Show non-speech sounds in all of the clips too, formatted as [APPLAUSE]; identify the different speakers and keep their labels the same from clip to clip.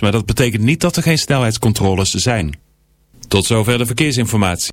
Speaker 1: maar dat betekent niet dat er geen snelheidscontroles zijn. Tot zover de verkeersinformatie.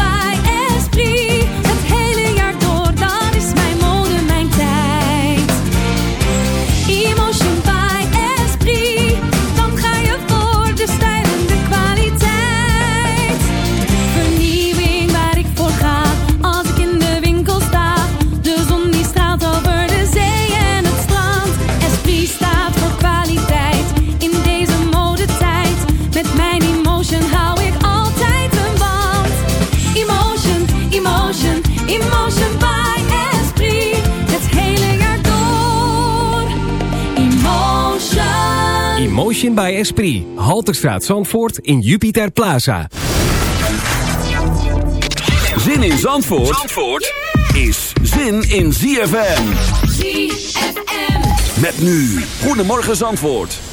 Speaker 2: Emotion by Esprit.
Speaker 3: Halterstraat Zandvoort in Jupiter Plaza.
Speaker 4: Zin in Zandvoort, Zandvoort is zin in ZFM.
Speaker 2: ZFM.
Speaker 4: Met nu, Goedemorgen Zandvoort.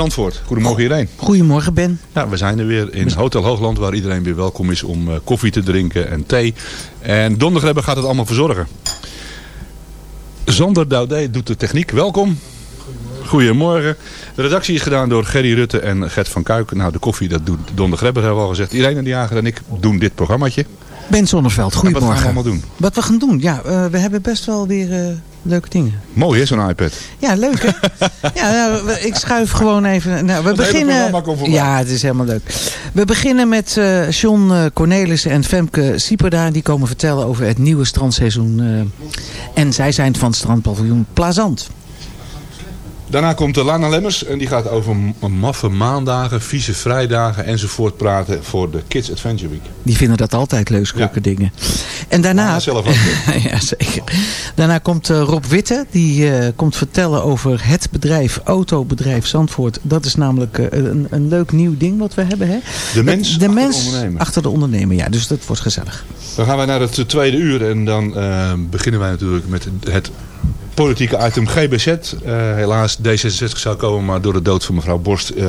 Speaker 5: Zandvoort. Goedemorgen iedereen.
Speaker 6: Goedemorgen Ben.
Speaker 5: Ja, we zijn er weer in Hotel Hoogland waar iedereen weer welkom is om eh, koffie te drinken en thee. En Dondergrebbe gaat het allemaal verzorgen. Zander Doudé doet de techniek. Welkom. Goedemorgen. De redactie is gedaan door Gerry Rutte en Gert van Kuik. Nou, de koffie dat doet Don de Grebber, hebben we al gezegd. Irene de Jager en ik doen dit programmaatje.
Speaker 6: Ben Zonneveld,
Speaker 5: En wat gaan we
Speaker 6: goedemorgen.
Speaker 5: allemaal doen?
Speaker 6: Wat we gaan doen? Ja, eh, we hebben best wel weer eh, leuke dingen.
Speaker 5: Mooi hè, zo'n iPad.
Speaker 6: Ja, leuk hè? [LAUGHS] ja, nou, ik schuif gewoon even. Nou, we beginnen. Ja, het is helemaal leuk. We beginnen met eh John eh, Cornelissen en Femke Sieperda. Die komen vertellen over het nieuwe strandseizoen. eh, en zij zijn van strandpaviljoen Plazant.
Speaker 5: Daarna komt de Lana Lemmers en die gaat over maffe maandagen, vieze vrijdagen enzovoort praten voor de Kids Adventure Week.
Speaker 6: Die vinden dat altijd leuk, zulke dingen. En daarna...
Speaker 5: Ah, zelf ook. [LAUGHS]
Speaker 6: ja, zeker. Daarna komt eh, Rob Witte. Die eh, komt vertellen over het bedrijf, autobedrijf Zandvoort. Dat is namelijk eh, een, een leuk nieuw ding wat we hebben. Hè?
Speaker 5: De mens
Speaker 6: de
Speaker 5: achter de
Speaker 6: mens
Speaker 5: ondernemer.
Speaker 6: achter de ondernemer. Ja, dus dat wordt gezellig.
Speaker 5: Dan gaan wij naar het tweede uur en dan beginnen wij natuurlijk met het politieke item GBZ. Eh, helaas, D66 zou komen, maar door de dood van mevrouw Borst eh,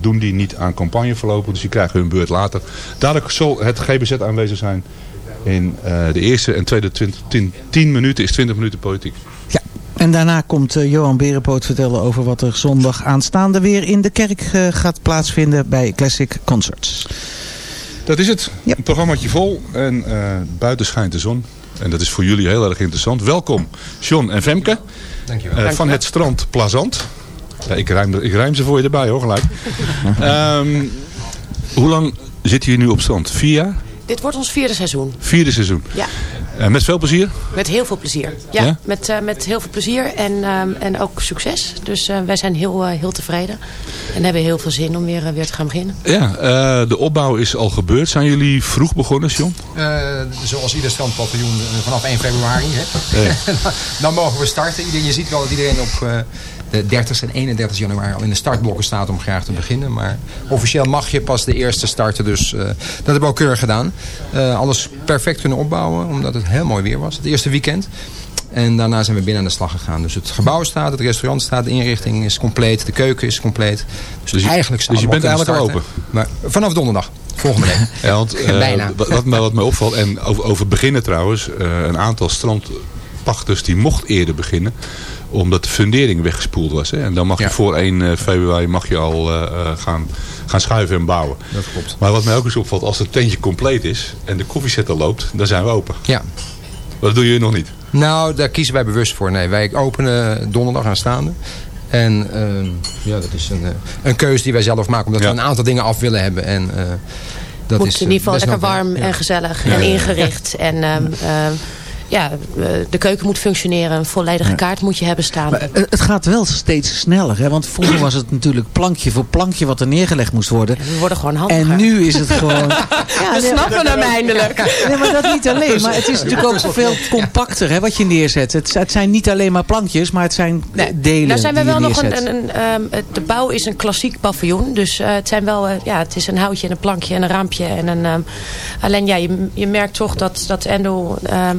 Speaker 5: doen die niet aan campagne verlopen. Dus die krijgen hun beurt later. Dadelijk zal het GBZ aanwezig zijn in eh, de eerste en tweede 20, 10, 10 minuten is 20 minuten politiek.
Speaker 6: Ja. En daarna komt Johan Berenpoot vertellen over wat er zondag aanstaande weer in de kerk gaat plaatsvinden bij Classic Concerts.
Speaker 5: Dat is het. Een programmaatje vol en buiten schijnt de zon. En dat is voor jullie heel erg interessant. Welkom John en Femke
Speaker 7: Dankjewel.
Speaker 5: eh, van het strand Plazant. Ja, ik, ruim, ik ruim ze voor je erbij hoor, gelijk. [LAUGHS] Ehm, hoe lang zitten jullie nu op strand? Vier jaar?
Speaker 8: Dit wordt ons vierde seizoen.
Speaker 5: Vierde seizoen.
Speaker 8: Ja,
Speaker 5: Eh, met veel plezier?
Speaker 8: met heel veel plezier. Ja,
Speaker 5: Ja?
Speaker 8: Met, eh, met heel veel plezier en, ehm, en ook succes. Dus eh, wij zijn heel, heel tevreden. En hebben heel veel zin om weer, weer te gaan beginnen.
Speaker 5: Ja, eh, de opbouw is al gebeurd. Zijn jullie vroeg begonnen, John?
Speaker 7: Eh, zoals ieder strandpaviljoen vanaf 1 februari. Hè?
Speaker 5: Ja. [LAUGHS]
Speaker 7: Dan mogen we starten. Iedereen, je ziet wel dat iedereen op eh, de 30 en 31 januari al in de startblokken staat om graag te beginnen. Maar officieel mag je pas de eerste starten. Dus eh, dat hebben we ook keurig gedaan. Eh, alles perfect kunnen opbouwen omdat het heel mooi weer was. Het eerste weekend. En daarna zijn we binnen aan de slag gegaan. Dus het gebouw staat, het restaurant staat, de inrichting is compleet, de keuken is compleet. Dus,
Speaker 5: Dus je-
Speaker 7: eigenlijk
Speaker 5: dus je
Speaker 7: allemaal
Speaker 5: bent eigenlijk al
Speaker 7: starten. Maar vanaf donderdag, volgende week. [LAUGHS]
Speaker 5: Ja, want eh,
Speaker 7: Bijna.
Speaker 5: Wat, wat, mij, wat mij opvalt, en over, over beginnen trouwens, een aantal strandpachters die mocht eerder beginnen omdat de fundering weggespoeld was. Hè? En dan mag je voor 1 eh, februari mag je al eh, eh, gaan, gaan schuiven en bouwen.
Speaker 7: Dat klopt.
Speaker 5: Maar wat mij ook eens opvalt, als het tentje compleet is en de koffiezetter loopt, dan zijn we open.
Speaker 7: Ja.
Speaker 5: Dat doen jullie nog niet.
Speaker 7: Nou, daar kiezen wij bewust voor. Nee, wij openen donderdag aanstaande. En ehm, ja, dat is een, eh, een keuze die wij zelf maken. Omdat we een aantal dingen af willen hebben. En, eh, dat
Speaker 8: moet
Speaker 7: is,
Speaker 8: in ieder geval lekker warm
Speaker 7: ja.
Speaker 8: en gezellig
Speaker 7: Ja,
Speaker 8: en ingericht. En ehm, ehm, ja, eh, de keuken moet functioneren. Een volledige
Speaker 6: Ja.
Speaker 8: kaart moet je hebben staan.
Speaker 6: Maar het gaat wel steeds sneller. Hè? Want vroeger was het natuurlijk plankje voor plankje wat er neergelegd moest worden.
Speaker 8: We worden gewoon handiger.
Speaker 6: En nu is het gewoon... [LAUGHS]
Speaker 8: We snappen hem eindelijk.
Speaker 6: Nee, maar dat niet alleen. Maar het is natuurlijk ook veel compacter hè, wat je neerzet. Het, het zijn niet alleen maar plankjes, maar het zijn delen
Speaker 8: Nou zijn we
Speaker 6: die je
Speaker 8: wel nog een, een, een, ehm, de bouw is een klassiek paviljoen. Dus eh, het zijn wel, eh, ja, het is een houtje en een plankje en een raampje. En een, ehm, alleen ja, je, je merkt toch dat, dat Endo, ehm,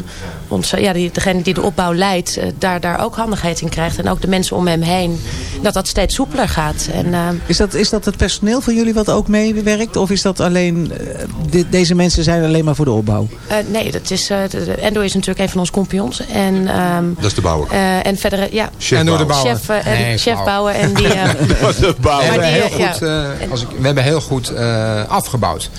Speaker 8: onze, ja, die, degene die de opbouw leidt, eh, daar, daar ook handigheid in krijgt. En ook de mensen om hem heen. Dat dat steeds soepeler gaat. En, ehm,
Speaker 6: Is dat, is dat het personeel van jullie wat ook meewerkt? Of is dat alleen... eh, de- deze mensen zijn alleen maar voor de opbouw?
Speaker 8: eh, nee, dat is, eh, de- de- Endo is natuurlijk een van onze kompions. En, ehm,
Speaker 5: Dat is de bouwer.
Speaker 8: eh, en verder, eh, ja.
Speaker 5: Chef Endo de bouwer.
Speaker 8: Chef, eh, en
Speaker 7: Nee,
Speaker 8: chef
Speaker 7: flauw.
Speaker 8: bouwen. En die, eh, [LAUGHS] [LAUGHS]
Speaker 5: de bouwer.
Speaker 7: We hebben
Speaker 8: die,
Speaker 7: heel
Speaker 8: ja.
Speaker 7: goed, eh, als ik, we hebben heel goed eh, afgebouwd.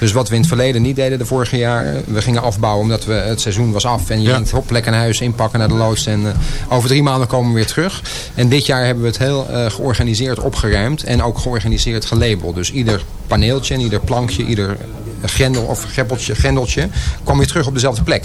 Speaker 7: Dus wat we in het verleden niet deden de vorige jaren. We gingen afbouwen omdat we, het seizoen was af. En je denkt, hop, lekker naar huis, inpakken naar de loods. En eh, over drie maanden komen we weer terug. En dit jaar hebben we het heel eh, georganiseerd opgeruimd. En ook georganiseerd gelabeld. Dus ieder paneeltje en ieder plankje, ieder grendel of greppeltje, grendeltje... kwam weer terug op dezelfde plek.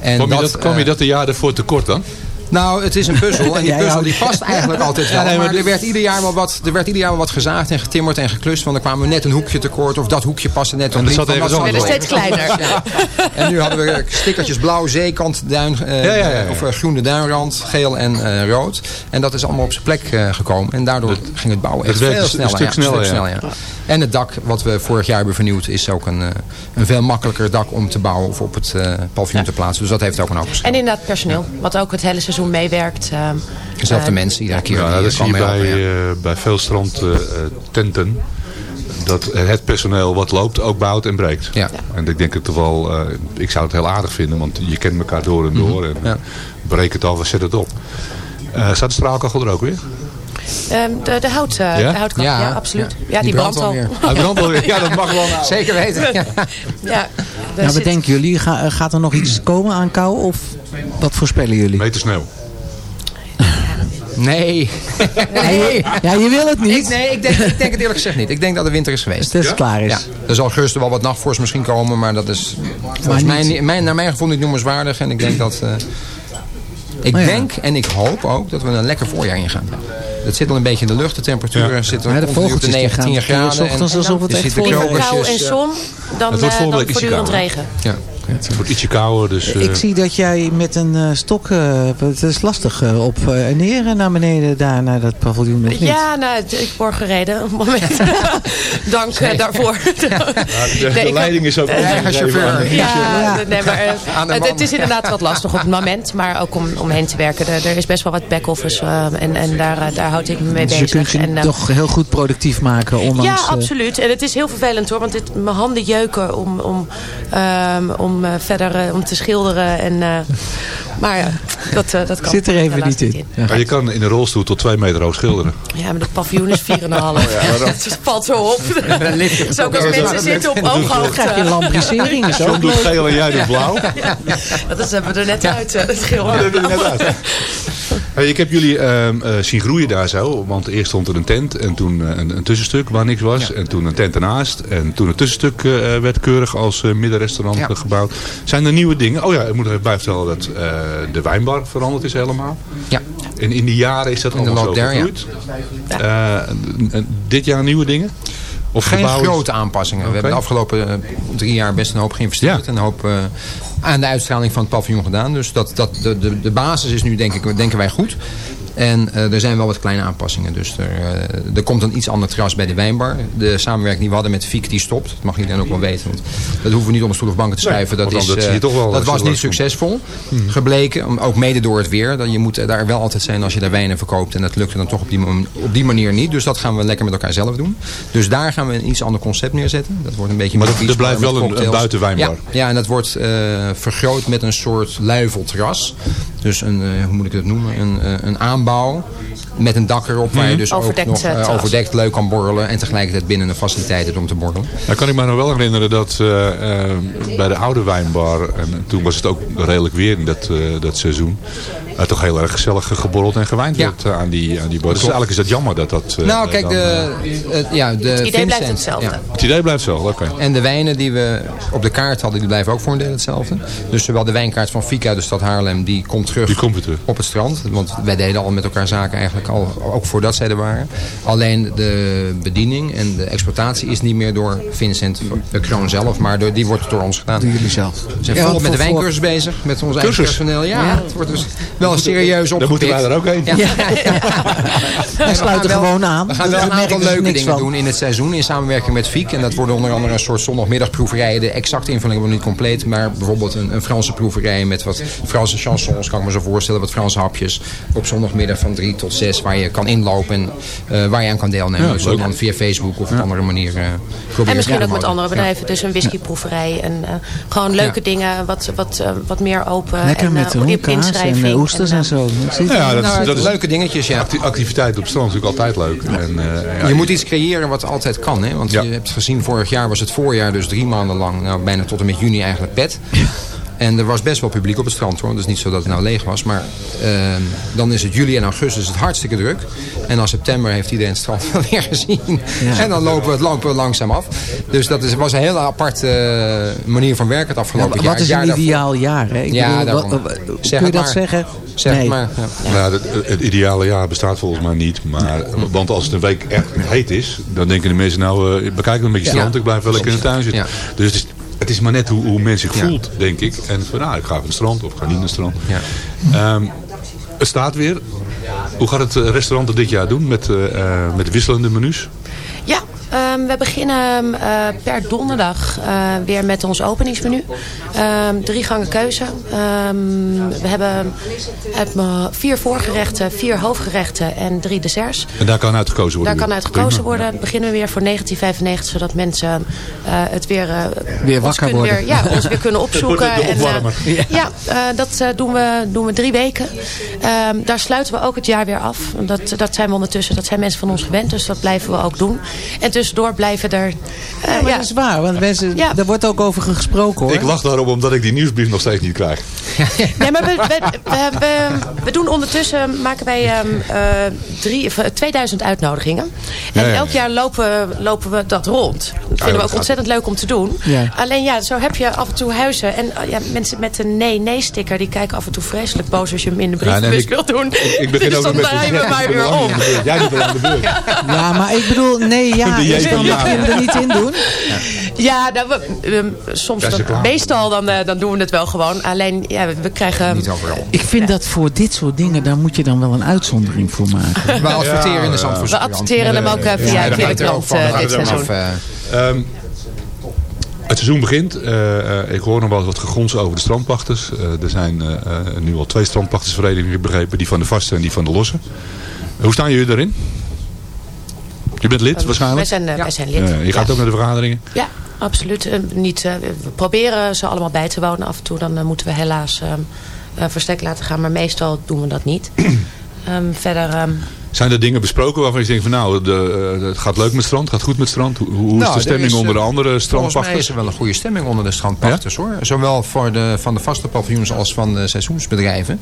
Speaker 7: En
Speaker 5: Kwam je dat, kwam je
Speaker 7: eh,
Speaker 5: dat de jaar ervoor tekort dan?
Speaker 7: Nou, het is een puzzel. En die [LAUGHS] puzzel die past [LAUGHS] eigenlijk altijd wel.
Speaker 5: Maar
Speaker 7: er werd, ieder jaar wel wat, er werd ieder jaar wel wat gezaagd en getimmerd en geklust. Want er kwamen we net een hoekje tekort. Of dat hoekje paste net
Speaker 5: En
Speaker 7: op
Speaker 5: dat zat.
Speaker 8: Werd steeds [LAUGHS] kleiner.
Speaker 7: Ja. En nu hadden we stickertjes blauw, zeekant, duin, eh,
Speaker 5: Ja, ja, ja, ja.
Speaker 7: of eh, groene duinrand, geel en eh, rood. En dat is allemaal op zijn plek eh, gekomen. En daardoor ging het bouwen echt veel
Speaker 5: een
Speaker 7: sneller.
Speaker 5: stuk
Speaker 7: ja,
Speaker 5: sneller,
Speaker 7: stuk
Speaker 5: ja.
Speaker 7: sneller, ja. En het dak wat we vorig jaar hebben vernieuwd is ook een, eh, een veel makkelijker dak om te bouwen of op het eh paviljoen te plaatsen. Dus dat heeft ook een hoop verschil.
Speaker 8: En inderdaad personeel, wat ook het hele seizoen meewerkt. ehm,
Speaker 7: Dezelfde
Speaker 8: eh,
Speaker 7: mensen iedere keer.
Speaker 5: Ja,
Speaker 7: die
Speaker 5: dat zie je
Speaker 7: komen
Speaker 5: bij,
Speaker 7: helpen,
Speaker 5: eh, bij veel strandtenten. dat het personeel wat loopt ook bouwt en breekt.
Speaker 7: Ja.
Speaker 5: En ik denk het toch wel, eh, ik zou het heel aardig vinden, want je kent elkaar door en door. En
Speaker 7: Ja.
Speaker 5: breek het af en zet het op. Eh staat de straalkachel er ook weer?
Speaker 8: Ehm, de, de, hout, eh,
Speaker 5: Ja?
Speaker 8: de ja,
Speaker 7: Ja,
Speaker 8: absoluut.
Speaker 7: ja.
Speaker 8: Ja, die,
Speaker 7: Die
Speaker 8: brandt
Speaker 7: brandt
Speaker 8: al.
Speaker 5: brandt alweer. Ja, dat mag wel nou.
Speaker 7: Zeker weten. Ja.
Speaker 8: ja,
Speaker 6: Nou, wat
Speaker 8: zit-
Speaker 6: denken jullie? Ga- gaat er nog iets komen aan kou? Of wat voorspellen jullie?
Speaker 5: Meter sneeuw.
Speaker 7: Nee. nee.
Speaker 6: Ja, je wil het niet.
Speaker 7: Ik, nee, ik denk, ik denk het eerlijk gezegd niet. Ik denk dat de winter is geweest.
Speaker 6: Dat het klaar is.
Speaker 7: Ja, er zal gerust wel wat nachtvorst misschien komen, maar dat is volgens mij,
Speaker 6: niet-
Speaker 7: niet- mijn, naar mijn gevoel niet noemenswaardig. En ik denk dat... eh, ik
Speaker 6: ja.
Speaker 7: denk en ik hoop ook dat we een lekker voorjaar ingaan. Dat zit al een beetje in de lucht. De temperaturen
Speaker 5: Ja.
Speaker 7: zitten
Speaker 6: Ja, de
Speaker 7: ongeveer op de
Speaker 6: vogeltjes die
Speaker 7: 19
Speaker 6: gaan
Speaker 7: graden. en-
Speaker 6: het.
Speaker 8: Liever kou en
Speaker 7: krokusjes, eh,
Speaker 8: zon dan,
Speaker 5: Het
Speaker 8: eh,
Speaker 5: ietsje
Speaker 8: voortdurend
Speaker 5: kouder.
Speaker 8: regen.
Speaker 7: Ja.
Speaker 5: Het wordt ietsje kouder, dus... eh,
Speaker 6: Ik zie dat jij met een eh, stok, eh, het is lastig, eh, op eh, en neer en naar beneden daar naar dat paviljoen of niet?
Speaker 8: Ja, nou, ik word gereden op het moment. [LAUGHS] Dank eh, daarvoor. [LAUGHS] [LAUGHS]
Speaker 5: de,
Speaker 8: Nee,
Speaker 5: de
Speaker 8: ik-
Speaker 5: leiding is ook
Speaker 7: Eigen
Speaker 5: de-
Speaker 7: chauffeur.
Speaker 8: Ja, nee, maar, eh, het, het is inderdaad wat lastig op het moment. Maar ook om, om heen te werken. Er, er is best wel wat back-office. eh, en en daar, eh, daar houd ik me mee
Speaker 6: Dus je
Speaker 8: bezig.
Speaker 6: kunt je
Speaker 8: en, eh,
Speaker 6: toch heel goed productief maken, ondanks...
Speaker 8: ja,
Speaker 6: eh,
Speaker 8: absoluut. En het is heel vervelend hoor. Want dit, mijn handen jeuken om, om, ehm, om eh, verder eh, om te schilderen. En, eh, maar ja, dat, dat kan.
Speaker 6: Zit er even niet in. Ja.
Speaker 5: Maar je kan in een rolstoel tot twee meter hoog schilderen.
Speaker 8: Ja, maar de paviljoen is 4,5. Het [LAUGHS] valt zo op. [LAUGHS] Zo ook als
Speaker 5: Ja,
Speaker 8: mensen
Speaker 5: dat-
Speaker 8: zitten op
Speaker 5: dat-
Speaker 8: ooghoogte.
Speaker 6: krijg je lambrisering. is
Speaker 5: John doet geel en jij doet blauw.
Speaker 8: Dat is, hebben we er net uit, het
Speaker 5: Oh,
Speaker 8: schilder.
Speaker 5: dat heb je net uit. [LAUGHS] Hey, ik heb jullie ehm, eh, zien groeien daar zo. Want eerst stond er een tent en toen eh, een, een tussenstuk waar niks was. En toen een tent ernaast. En toen het tussenstuk eh, werd keurig als middenrestaurant
Speaker 7: Ja.
Speaker 5: gebouwd. Zijn er nieuwe dingen? Oh ja, ik moet er even bij vertellen dat de wijnbar veranderd is helemaal.
Speaker 7: Ja.
Speaker 5: En in die jaren is dat allemaal zo
Speaker 7: ja.
Speaker 5: gegroeid. En dit jaar nieuwe dingen? Of
Speaker 7: Geen
Speaker 5: gebouwen?
Speaker 7: grote aanpassingen. We hebben de afgelopen eh, drie jaar best een hoop geïnvesteerd. En een hoop eh, aan de uitstraling van het paviljoen gedaan. Dus dat, dat, de, de, de basis is nu denk ik, denken wij goed. En eh, er zijn wel wat kleine aanpassingen. Dus er, eh, er komt een iets ander terras bij de wijnbar. De samenwerking die we hadden met Fiek die stopt. Dat mag iedereen ook wel weten. Want dat hoeven we niet om de stoel of banken te
Speaker 5: Nee,
Speaker 7: schuiven. dat is,
Speaker 5: dat
Speaker 7: eh,
Speaker 5: wel
Speaker 7: dat was niet succesvol gebleken. Om- Ook mede door het weer. Dat je moet daar wel altijd zijn als je daar wijnen verkoopt. En dat lukte dan toch op die, op die manier niet. Dus dat gaan we lekker met elkaar zelf doen. Dus daar gaan we een iets ander concept neerzetten. Dat wordt een beetje
Speaker 5: Maar dat-
Speaker 7: beachbar
Speaker 5: blijft wel een- buitenwijnbar.
Speaker 7: Ja, ja, en dat wordt vergroot met een soort luifelterras. Dus een, eh, hoe moet ik het noemen? Een, eh, een aanbouw met een dak erop. Waar je dus
Speaker 8: Overdekt,
Speaker 7: ook nog
Speaker 8: eh,
Speaker 7: overdekt leuk kan borrelen. En tegelijkertijd binnen een faciliteit hebt om te borrelen.
Speaker 5: Dan kan ik me nog wel herinneren dat eh, eh, bij de oude wijnbar, en toen was het ook redelijk weer in dat, eh, dat seizoen, toch heel erg gezellig geborreld en gewijnd
Speaker 7: Ja.
Speaker 5: werd aan die, aan die bar. Dus eigenlijk is dat jammer dat dat... eh,
Speaker 7: nou, kijk,
Speaker 5: dan,
Speaker 7: de, het- ja, de
Speaker 8: Het idee blijft hetzelfde.
Speaker 7: ja.
Speaker 5: het idee blijft zo, oké.
Speaker 7: En de wijnen die we op de kaart hadden, die blijven ook voor een deel hetzelfde. Dus zowel de wijnkaart van Fika, de stad Haarlem, die komt terug
Speaker 5: Die komt weer terug.
Speaker 7: op het strand. Want wij deden al met elkaar zaken eigenlijk al, ook voordat zij er waren. Alleen de bediening en de exploitatie is niet meer door Vincent de Kroon zelf, maar door, die wordt door ons gedaan.
Speaker 6: Doen jullie zelf.
Speaker 7: We zijn
Speaker 6: Ja,
Speaker 7: volop met de
Speaker 6: voor-
Speaker 7: wijncursus bezig, met ons eigen personeel. Ja, het wordt dus wel serieus
Speaker 5: Dan
Speaker 7: opgepikt.
Speaker 5: moeten wij er ook heen.
Speaker 7: Ja. [LAUGHS]
Speaker 6: Wij sluiten
Speaker 7: wel-
Speaker 6: gewoon aan.
Speaker 7: We gaan
Speaker 6: Dus
Speaker 7: wel
Speaker 6: we
Speaker 7: een aantal
Speaker 6: er
Speaker 7: leuke dingen
Speaker 6: van.
Speaker 7: doen in het seizoen in samenwerking met Fiek. En dat worden onder andere een soort zondagmiddagproeverijen. De exacte invulling hebben we niet compleet. Maar bijvoorbeeld een, een Franse proeverij met wat Franse chansons. Kan ik me zo voorstellen. Wat Franse hapjes. Op zondagmiddag van drie tot zes. Waar je kan inlopen en eh, waar je aan kan deelnemen.
Speaker 5: Ja,
Speaker 7: dus dan via Facebook of op andere manier eh proberen
Speaker 8: En misschien ook met andere bedrijven. Dus een whiskyproeverij. En eh, gewoon leuke
Speaker 7: Ja.
Speaker 8: dingen. Wat, wat, wat meer open.
Speaker 6: Lekker
Speaker 8: en,
Speaker 6: met
Speaker 8: eh,
Speaker 6: de
Speaker 8: op
Speaker 6: kaas en oesters
Speaker 8: En,
Speaker 6: en zo.
Speaker 5: Ja, dat,
Speaker 7: Nou,
Speaker 5: dat is
Speaker 7: leuke dingetjes, ja.
Speaker 5: acti- activiteit op strand is natuurlijk altijd leuk. En, eh, ja,
Speaker 7: Je moet iets creëren wat altijd kan. Hè? Want
Speaker 5: Ja.
Speaker 7: je hebt gezien, vorig jaar was het voorjaar dus drie maanden lang. Nou, bijna tot en met juni eigenlijk pet. [LAUGHS] En er was best wel publiek op het strand hoor. Het is niet zo dat het nou leeg was. Maar ehm, dan is het juli en augustus het hartstikke druk. En dan september heeft iedereen het strand [LAUGHS] wel weer gezien. En dan lopen we het lopen we langzaam af. Dus dat is, was een hele aparte eh, manier van werken het afgelopen
Speaker 6: Ja,
Speaker 7: jaar.
Speaker 6: wat is
Speaker 7: jaar
Speaker 6: een ideaal jaar? Hè? Ik
Speaker 7: Ja,
Speaker 6: bedoel, wat- wat- kun je dat
Speaker 7: maar.
Speaker 6: zeggen?
Speaker 7: Zeg het
Speaker 6: Nee.
Speaker 7: maar. Ja.
Speaker 5: Nou, het, het ideale jaar bestaat volgens mij niet. Maar, want als het een week echt heet is, dan denken de mensen nou, eh bekijk een beetje
Speaker 7: Ja.
Speaker 5: strand, ik blijf wel lekker in de tuin zitten.
Speaker 7: Ja.
Speaker 5: Dus het is, het is maar net hoe, hoe men zich
Speaker 7: Ja.
Speaker 5: voelt, denk ik. En van, nou, ik ga naar het strand of ik ga niet naar het strand.
Speaker 7: Ja.
Speaker 5: Ehm, het staat weer. Hoe gaat het eh, restaurant dit jaar doen met, eh, eh, met wisselende menus?
Speaker 8: Ja, Ehm, we beginnen eh, per donderdag eh, weer met ons openingsmenu. Ehm, drie gangen keuze. Ehm, we hebben uit vier voorgerechten, vier hoofdgerechten en drie desserts.
Speaker 5: En daar kan uit gekozen worden?
Speaker 8: Daar kan uit gekozen
Speaker 5: Prima.
Speaker 8: worden. Beginnen we weer voor 1995, zodat mensen eh, het weer,
Speaker 6: Weer wakker
Speaker 8: kunnen
Speaker 6: worden.
Speaker 8: Weer, ja, ons weer kunnen [LAUGHS] opzoeken.
Speaker 5: De-
Speaker 8: En.
Speaker 6: Ja.
Speaker 8: ja, eh, dat doen, we, doen we drie weken. Ehm, daar sluiten we ook het jaar weer af. Dat, dat zijn we ondertussen, dat zijn mensen van ons gewend. Dus dat blijven we ook doen. En tussendoor blijven er... eh,
Speaker 6: Ja, dat is waar, want mensen,
Speaker 8: Ja.
Speaker 6: daar wordt ook over gesproken hoor.
Speaker 5: Ik lach daarom omdat ik die nieuwsbrief nog steeds niet krijg. [LAUGHS]
Speaker 8: Nee, maar we, we, we, we, we doen ondertussen, maken wij ehm, eh, drie, of, eh, 2000 uitnodigingen. En
Speaker 5: Ja,
Speaker 8: elk jaar lopen, lopen we dat rond. Dat vinden we ook
Speaker 5: gaat-
Speaker 8: ontzettend leuk om te doen.
Speaker 6: Ja.
Speaker 8: Alleen ja, zo heb je af en toe huizen. En eh, ja, mensen met een nee-nee-sticker, die kijken af en toe vreselijk boos als je hem in de
Speaker 5: Ja, nee,
Speaker 8: brievenbus
Speaker 5: ik-
Speaker 8: wilt doen.
Speaker 5: Ik begin [LAUGHS]
Speaker 8: dus
Speaker 5: ook
Speaker 8: dan draaien we
Speaker 5: ben
Speaker 8: weer om.
Speaker 5: niet aan de beurt. Jij doet aan de beurt.
Speaker 6: Ja, maar ik bedoel, nee, [LAUGHS] ja. Dus dan
Speaker 5: ja.
Speaker 6: mag je hem er niet in doen. [LAUGHS]
Speaker 8: Ja, nou, we, we- soms, dan, meestal dan, eh, dan doen we het wel gewoon. Alleen, ja, we, we krijgen...
Speaker 7: Niet overal.
Speaker 6: Ik vind dat voor dit soort dingen, daar moet je dan wel een uitzondering voor maken. [LAUGHS]
Speaker 7: We adverteren in de
Speaker 5: ja.
Speaker 7: Zandvoortse
Speaker 8: We adverteren hem ook eh, via de
Speaker 7: het ook
Speaker 8: krant
Speaker 7: van.
Speaker 8: eh,
Speaker 7: Daar gaat
Speaker 8: dit
Speaker 7: het
Speaker 8: seizoen.
Speaker 7: eh,
Speaker 5: Ehm, het seizoen begint. Eh, eh, ik hoor nog wel eens wat gegons over de strandpachters. Eh, er zijn eh, eh, nu al twee strandpachtersverenigingen begrepen. Die van de vaste en die van de losse. hoe staan jullie daarin? Je bent lid
Speaker 8: Wij
Speaker 5: waarschijnlijk?
Speaker 8: zijn, eh,
Speaker 5: Ja.
Speaker 8: wij zijn lid.
Speaker 5: Ja, je gaat
Speaker 8: Ja.
Speaker 5: ook naar de vergaderingen?
Speaker 8: Ja, absoluut. Eh, niet, eh, we proberen ze allemaal bij te wonen. Af en toe dan moeten we helaas ehm eh, verstek laten gaan. Maar meestal doen we dat niet. [CLEARS THROAT] Ehm, verder... ehm,
Speaker 5: Zijn er dingen besproken waarvan je denkt van nou, de, eh, het gaat leuk met het strand, gaat goed met het strand? Hoe, hoe is
Speaker 7: Nou,
Speaker 5: de
Speaker 7: er
Speaker 5: stemming
Speaker 7: is,
Speaker 5: onder de
Speaker 7: eh,
Speaker 5: andere
Speaker 7: Volgens mij
Speaker 5: strandpachters?
Speaker 7: is er wel een goede stemming onder de strandpachters hoor. Zowel voor de, van de vaste paviljoens als van de seizoensbedrijven.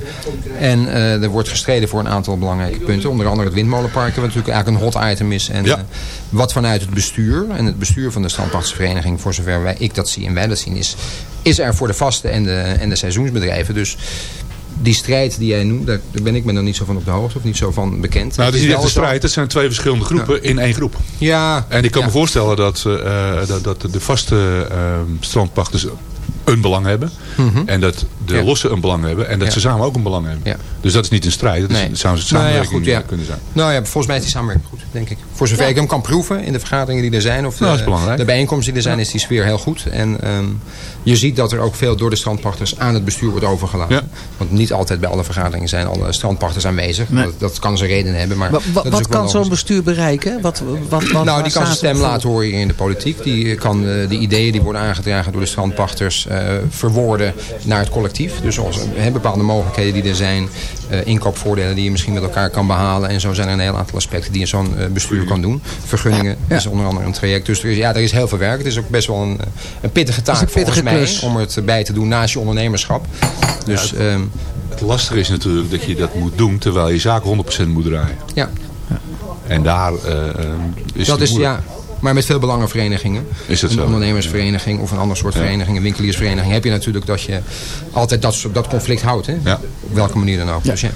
Speaker 7: En eh, er wordt gestreden voor een aantal belangrijke punten. Onder andere het windmolenpark, wat natuurlijk eigenlijk een hot item is. En
Speaker 5: Ja.
Speaker 7: wat vanuit het bestuur en het bestuur van de strandpachtersvereniging, voor zover wij, ik dat zie en wij dat zien, is, is er voor de vaste en de, en de seizoensbedrijven. Dus die strijd die jij noemt, daar, daar ben ik me dan niet zo van op de hoogte of niet zo van bekend.
Speaker 5: Nou, het is niet echt
Speaker 7: wel
Speaker 5: een
Speaker 7: zo-
Speaker 5: strijd. Het zijn twee verschillende groepen in één groep.
Speaker 7: Ja.
Speaker 5: En ik kan me voorstellen dat, eh, dat, dat de vaste eh, strandpachters een belang hebben.
Speaker 7: Mhm.
Speaker 5: En dat de
Speaker 7: Ja.
Speaker 5: losse een belang hebben. En dat
Speaker 7: Ja.
Speaker 5: ze samen ook een belang hebben.
Speaker 7: Ja.
Speaker 5: Dus dat is niet een strijd. Dat, is,
Speaker 7: Nee.
Speaker 5: dat zou een
Speaker 7: Nou ja,
Speaker 5: samenwerking
Speaker 7: goed, ja.
Speaker 5: kunnen zijn.
Speaker 7: Nou ja, volgens mij is die samenwerking goed, denk ik. Voor zover ik hem kan proeven in de vergaderingen die er zijn. Of de,
Speaker 5: Nou,
Speaker 7: de bijeenkomsten die er zijn, is die sfeer heel goed. En ehm, je ziet dat er ook veel door de strandpachters aan het bestuur wordt overgelaten.
Speaker 5: Ja.
Speaker 7: Want niet altijd bij alle vergaderingen zijn alle strandpachters aanwezig.
Speaker 6: Nee.
Speaker 7: Dat, dat kan zijn redenen hebben. Maar
Speaker 6: wat
Speaker 7: ook wel
Speaker 6: kan zo'n bestuur bereiken? Wat, wat, wat,
Speaker 7: Nou, die kan zijn
Speaker 6: ze
Speaker 7: stem laten horen in de politiek. Die kan eh, de ideeën die worden aangedragen door de strandpachters eh, verwoorden naar het collectief. Dus als er bepaalde mogelijkheden die er zijn, eh, inkoopvoordelen die je misschien met elkaar kan behalen. En zo zijn er een heel aantal aspecten die zo'n eh, bestuur kan doen. Vergunningen
Speaker 6: Ja.
Speaker 7: is onder andere een traject. Dus er is, ja, er is heel veel werk. Het is ook best wel een, eh, een pittige taak
Speaker 6: is een pittige
Speaker 7: volgens mij
Speaker 6: klus.
Speaker 7: om het bij te doen naast je ondernemerschap. Dus ehm,
Speaker 5: Het lastige is natuurlijk dat je dat moet doen terwijl je zaak 100% moet draaien.
Speaker 7: ja,
Speaker 5: En daar is
Speaker 7: dat
Speaker 5: het
Speaker 7: is
Speaker 5: moeilijk.
Speaker 7: ja. Maar met veel belangenverenigingen.
Speaker 5: Is dat
Speaker 7: een
Speaker 5: zo?
Speaker 7: ondernemersvereniging of een ander soort
Speaker 5: Ja.
Speaker 7: vereniging, een winkeliersvereniging, heb je natuurlijk dat je altijd dat, dat conflict houdt. Hè?
Speaker 5: Ja.
Speaker 7: Op welke manier dan ook. Dus ja.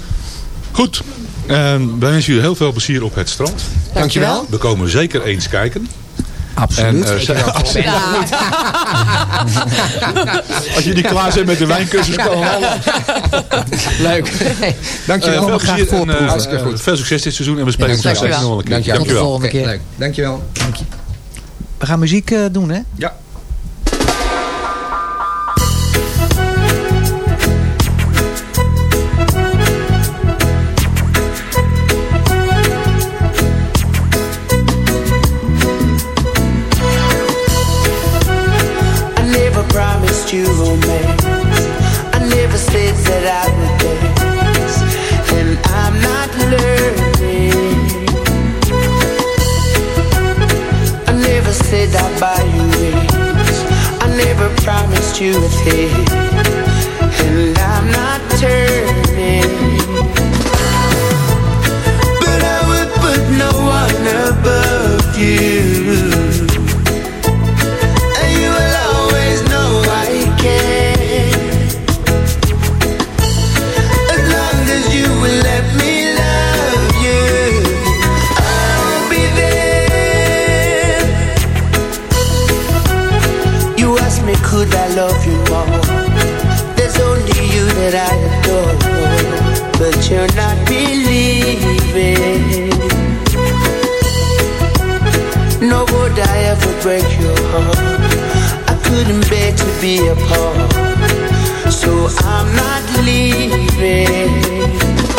Speaker 5: Goed. En wij wensen jullie heel veel plezier op het strand.
Speaker 7: Dankjewel.
Speaker 5: We komen zeker eens kijken.
Speaker 6: Absoluut.
Speaker 5: En, eh, [LAUGHS] als, jullie klaar zijn met de wijncursus komen we
Speaker 7: Leuk. Dankjewel.
Speaker 5: Eh, veel
Speaker 6: graag
Speaker 5: plezier en
Speaker 6: voorproeven.
Speaker 5: eh,
Speaker 7: goed.
Speaker 5: veel succes dit seizoen en we spreken
Speaker 7: Dankjewel.
Speaker 5: straks nog een keer.
Speaker 7: Dankjewel.
Speaker 6: Tot de volgende
Speaker 7: Oké,
Speaker 6: keer.
Speaker 7: leuk. Dankjewel.
Speaker 6: We gaan muziek eh, doen, hè?
Speaker 5: Ja.
Speaker 9: you with his you're not believing. Nobody ever break your heart. I couldn't bear to be apart. So I'm not leaving.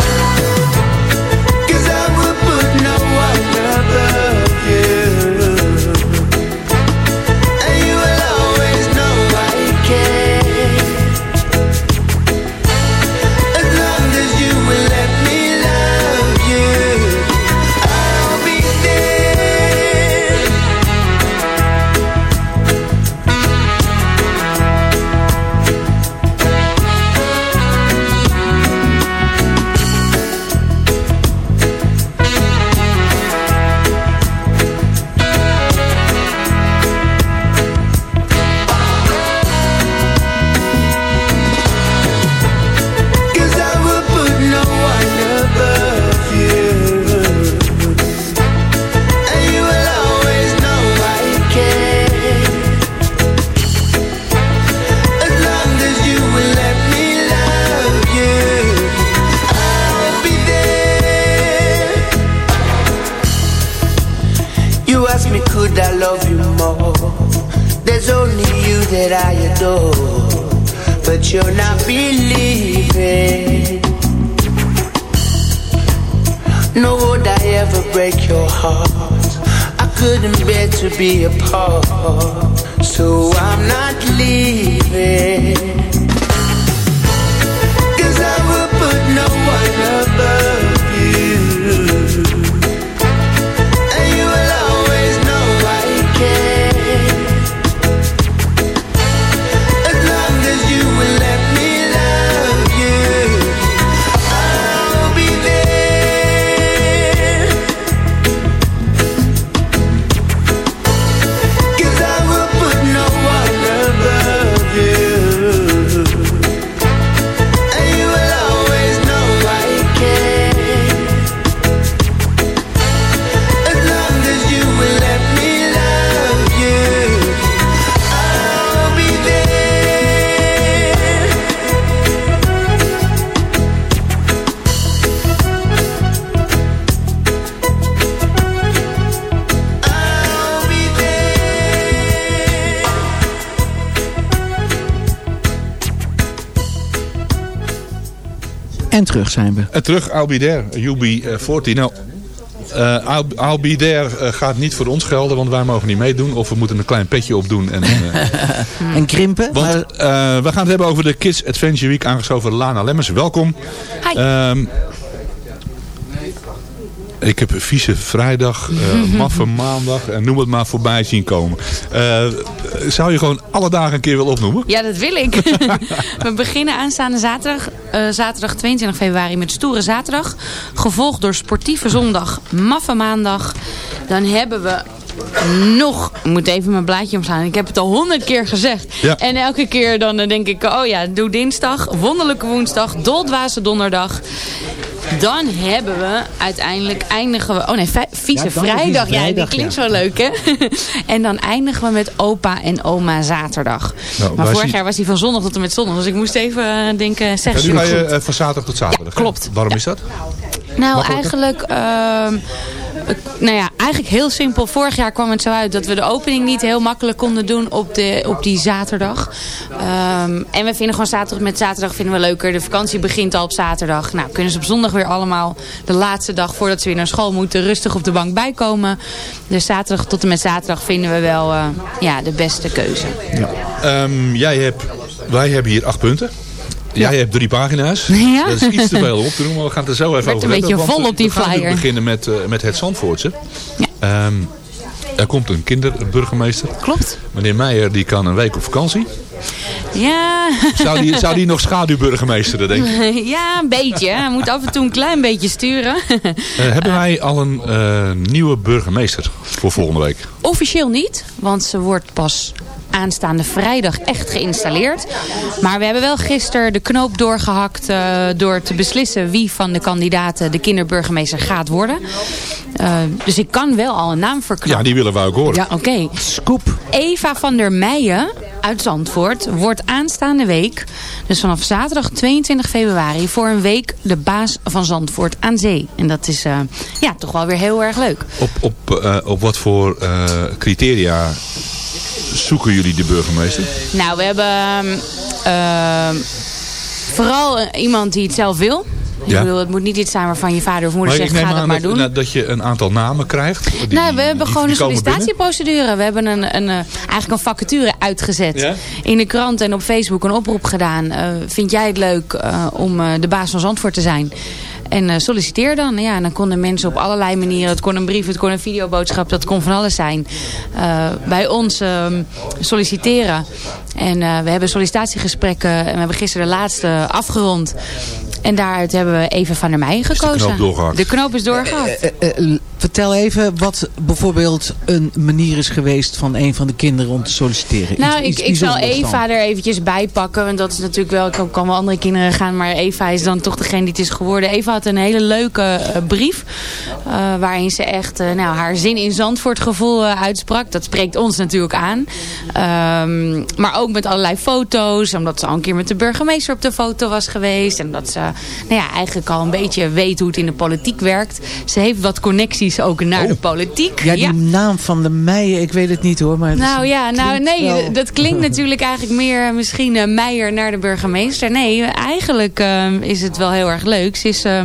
Speaker 6: En terug zijn we.
Speaker 5: En terug, I'll be there, UB40. Nou, eh I'll, I'll be there eh, gaat niet voor ons gelden, want wij mogen niet meedoen. Of we moeten een klein petje opdoen. En, eh, [LAUGHS]
Speaker 6: En krimpen.
Speaker 5: want
Speaker 6: maar-
Speaker 5: eh, we gaan het hebben over de Kids Adventure Week, aangeschoven Lana Lemmers. Welkom.
Speaker 2: Hi.
Speaker 5: Ehm, ik heb vieze vrijdag, eh [LAUGHS] maffe maandag en noem het maar voorbij zien komen. Eh, zou je gewoon alle dagen een keer willen opnoemen?
Speaker 2: Ja, dat wil ik. [LAUGHS] We beginnen aanstaande zaterdag, eh, zaterdag 22 februari met Stoere Zaterdag. Gevolgd door Sportieve Zondag, Maffe Maandag. Dan hebben we nog, ik moet even mijn blaadje omslaan. Ik heb het al honderd keer gezegd.
Speaker 10: Ja.
Speaker 2: En elke keer dan denk ik, oh ja, doe dinsdag, wonderlijke woensdag, doldwaze donderdag. Dan hebben we uiteindelijk eindigen we. Oh nee, vieze
Speaker 10: Ja,
Speaker 2: vrijdag. Ja, die klinkt
Speaker 10: ja.
Speaker 2: zo leuk, hè? [LAUGHS] en dan eindigen we met opa en oma zaterdag.
Speaker 5: Nou,
Speaker 2: maar vorig jaar was die van zondag tot en met zondag. Dus ik moest even eh, denken, zeg
Speaker 5: Ja, nu ga je eh, van zaterdag tot zaterdag.
Speaker 2: klopt.
Speaker 5: Waarom is dat?
Speaker 2: Nou, eigenlijk, ehm, nou ja, eigenlijk heel simpel. Vorig jaar kwam het zo uit dat we de opening niet heel makkelijk konden doen op, de, op die zaterdag. Ehm, en we vinden gewoon zaterdag met zaterdag vinden we leuker. De vakantie begint al op zaterdag. Nou, kunnen ze op zondag weer allemaal de laatste dag voordat ze weer naar school moeten rustig op de bank bijkomen. Dus zaterdag tot en met zaterdag vinden we wel eh, ja, de beste keuze.
Speaker 5: Ehm, jij hebt, wij hebben hier acht punten. Jij hebt drie pagina's. [LAUGHS]
Speaker 2: Ja.
Speaker 5: Dat is iets te veel op te noemen. maar We gaan het er zo even
Speaker 2: Werd
Speaker 5: over
Speaker 2: een beetje vol
Speaker 5: eh,
Speaker 2: op die
Speaker 5: we gaan
Speaker 2: flyer.
Speaker 5: natuurlijk beginnen met, eh, met het Zandvoortse. Ehm, er komt een kinderburgemeester.
Speaker 2: Klopt.
Speaker 5: Meneer Meijer die kan een week op vakantie.
Speaker 2: Ja.
Speaker 5: Zou die, zou die nog schaduwburgemeesteren, denk je? [LAUGHS]
Speaker 2: Ja, een beetje. Hij moet af en toe een klein beetje sturen. [LAUGHS]
Speaker 5: Eh, hebben wij al een eh, nieuwe burgemeester voor volgende week?
Speaker 2: Officieel niet, want ze wordt pas aanstaande vrijdag echt geïnstalleerd. Maar we hebben wel gisteren de knoop doorgehakt eh, door te beslissen wie van de kandidaten de kinderburgemeester gaat worden. Eh, dus ik kan wel al een naam verklappen.
Speaker 5: Ja, die willen we ook horen.
Speaker 2: Ja, oké.
Speaker 6: Scoop.
Speaker 2: Eva van der Meijen uit Zandvoort wordt aanstaande week, dus vanaf zaterdag 22 februari, voor een week de baas van Zandvoort aan zee. En dat is eh, ja, toch wel weer heel erg leuk.
Speaker 5: Op, op, eh, op wat voor eh, criteria zoeken jullie de burgemeester?
Speaker 2: Nou, we hebben ehm, ehm, vooral eh, iemand die het zelf wil.
Speaker 5: Ja.
Speaker 2: Ik bedoel, het moet niet iets zijn waarvan je vader of moeder
Speaker 5: Maar
Speaker 2: zegt, ga dat maar
Speaker 5: dat,
Speaker 2: doen.
Speaker 5: nou, dat je een aantal namen krijgt. Die-
Speaker 2: nou, we hebben gewoon een
Speaker 5: binnen.
Speaker 2: sollicitatieprocedure. We hebben een, een, eh, eigenlijk een vacature uitgezet.
Speaker 5: Ja?
Speaker 2: In de krant en op Facebook een oproep gedaan. Eh, vind jij het leuk om de baas van Zandvoort te zijn? En eh, solliciteer dan. Ja, en dan konden mensen op allerlei manieren. Het kon een brief, het kon een videoboodschap. Dat kon van alles zijn. eh, bij ons ehm, solliciteren. En eh, we hebben sollicitatiegesprekken. En we hebben gisteren de laatste afgerond. En daaruit hebben we even van der Meijen gekozen.
Speaker 6: knoop doorgehakt?
Speaker 2: De knoop is doorgehakt.
Speaker 6: Eh, eh, eh, vertel even wat bijvoorbeeld een manier is geweest van een van de kinderen om te solliciteren.
Speaker 2: Nou,
Speaker 6: Iets-
Speaker 2: ik,
Speaker 6: iets
Speaker 2: ik zal. Eva er eventjes bij pakken. Want dat is natuurlijk wel, ik kan wel andere kinderen gaan. Maar Eva is dan toch degene die het is geworden. Eva had een hele leuke brief. eh, waarin ze echt nou, haar zin in Zandvoort gevoel uitsprak. Dat spreekt ons natuurlijk aan. Ehm, maar ook met allerlei foto's. Omdat ze al een keer met de burgemeester op de foto was geweest. En dat ze nou ja, eigenlijk al een beetje weet hoe het in de politiek werkt. Ze heeft wat connecties ook naar de politiek.
Speaker 6: Ja, die naam van de Meijen, ik weet het niet hoor. Maar het is-
Speaker 2: Nou ja, nou nee,
Speaker 6: wel-
Speaker 2: dat klinkt [LAUGHS] natuurlijk eigenlijk meer misschien eh, Meijer naar de burgemeester. Nee, eigenlijk eh, is het wel heel erg leuk. Ze is, eh,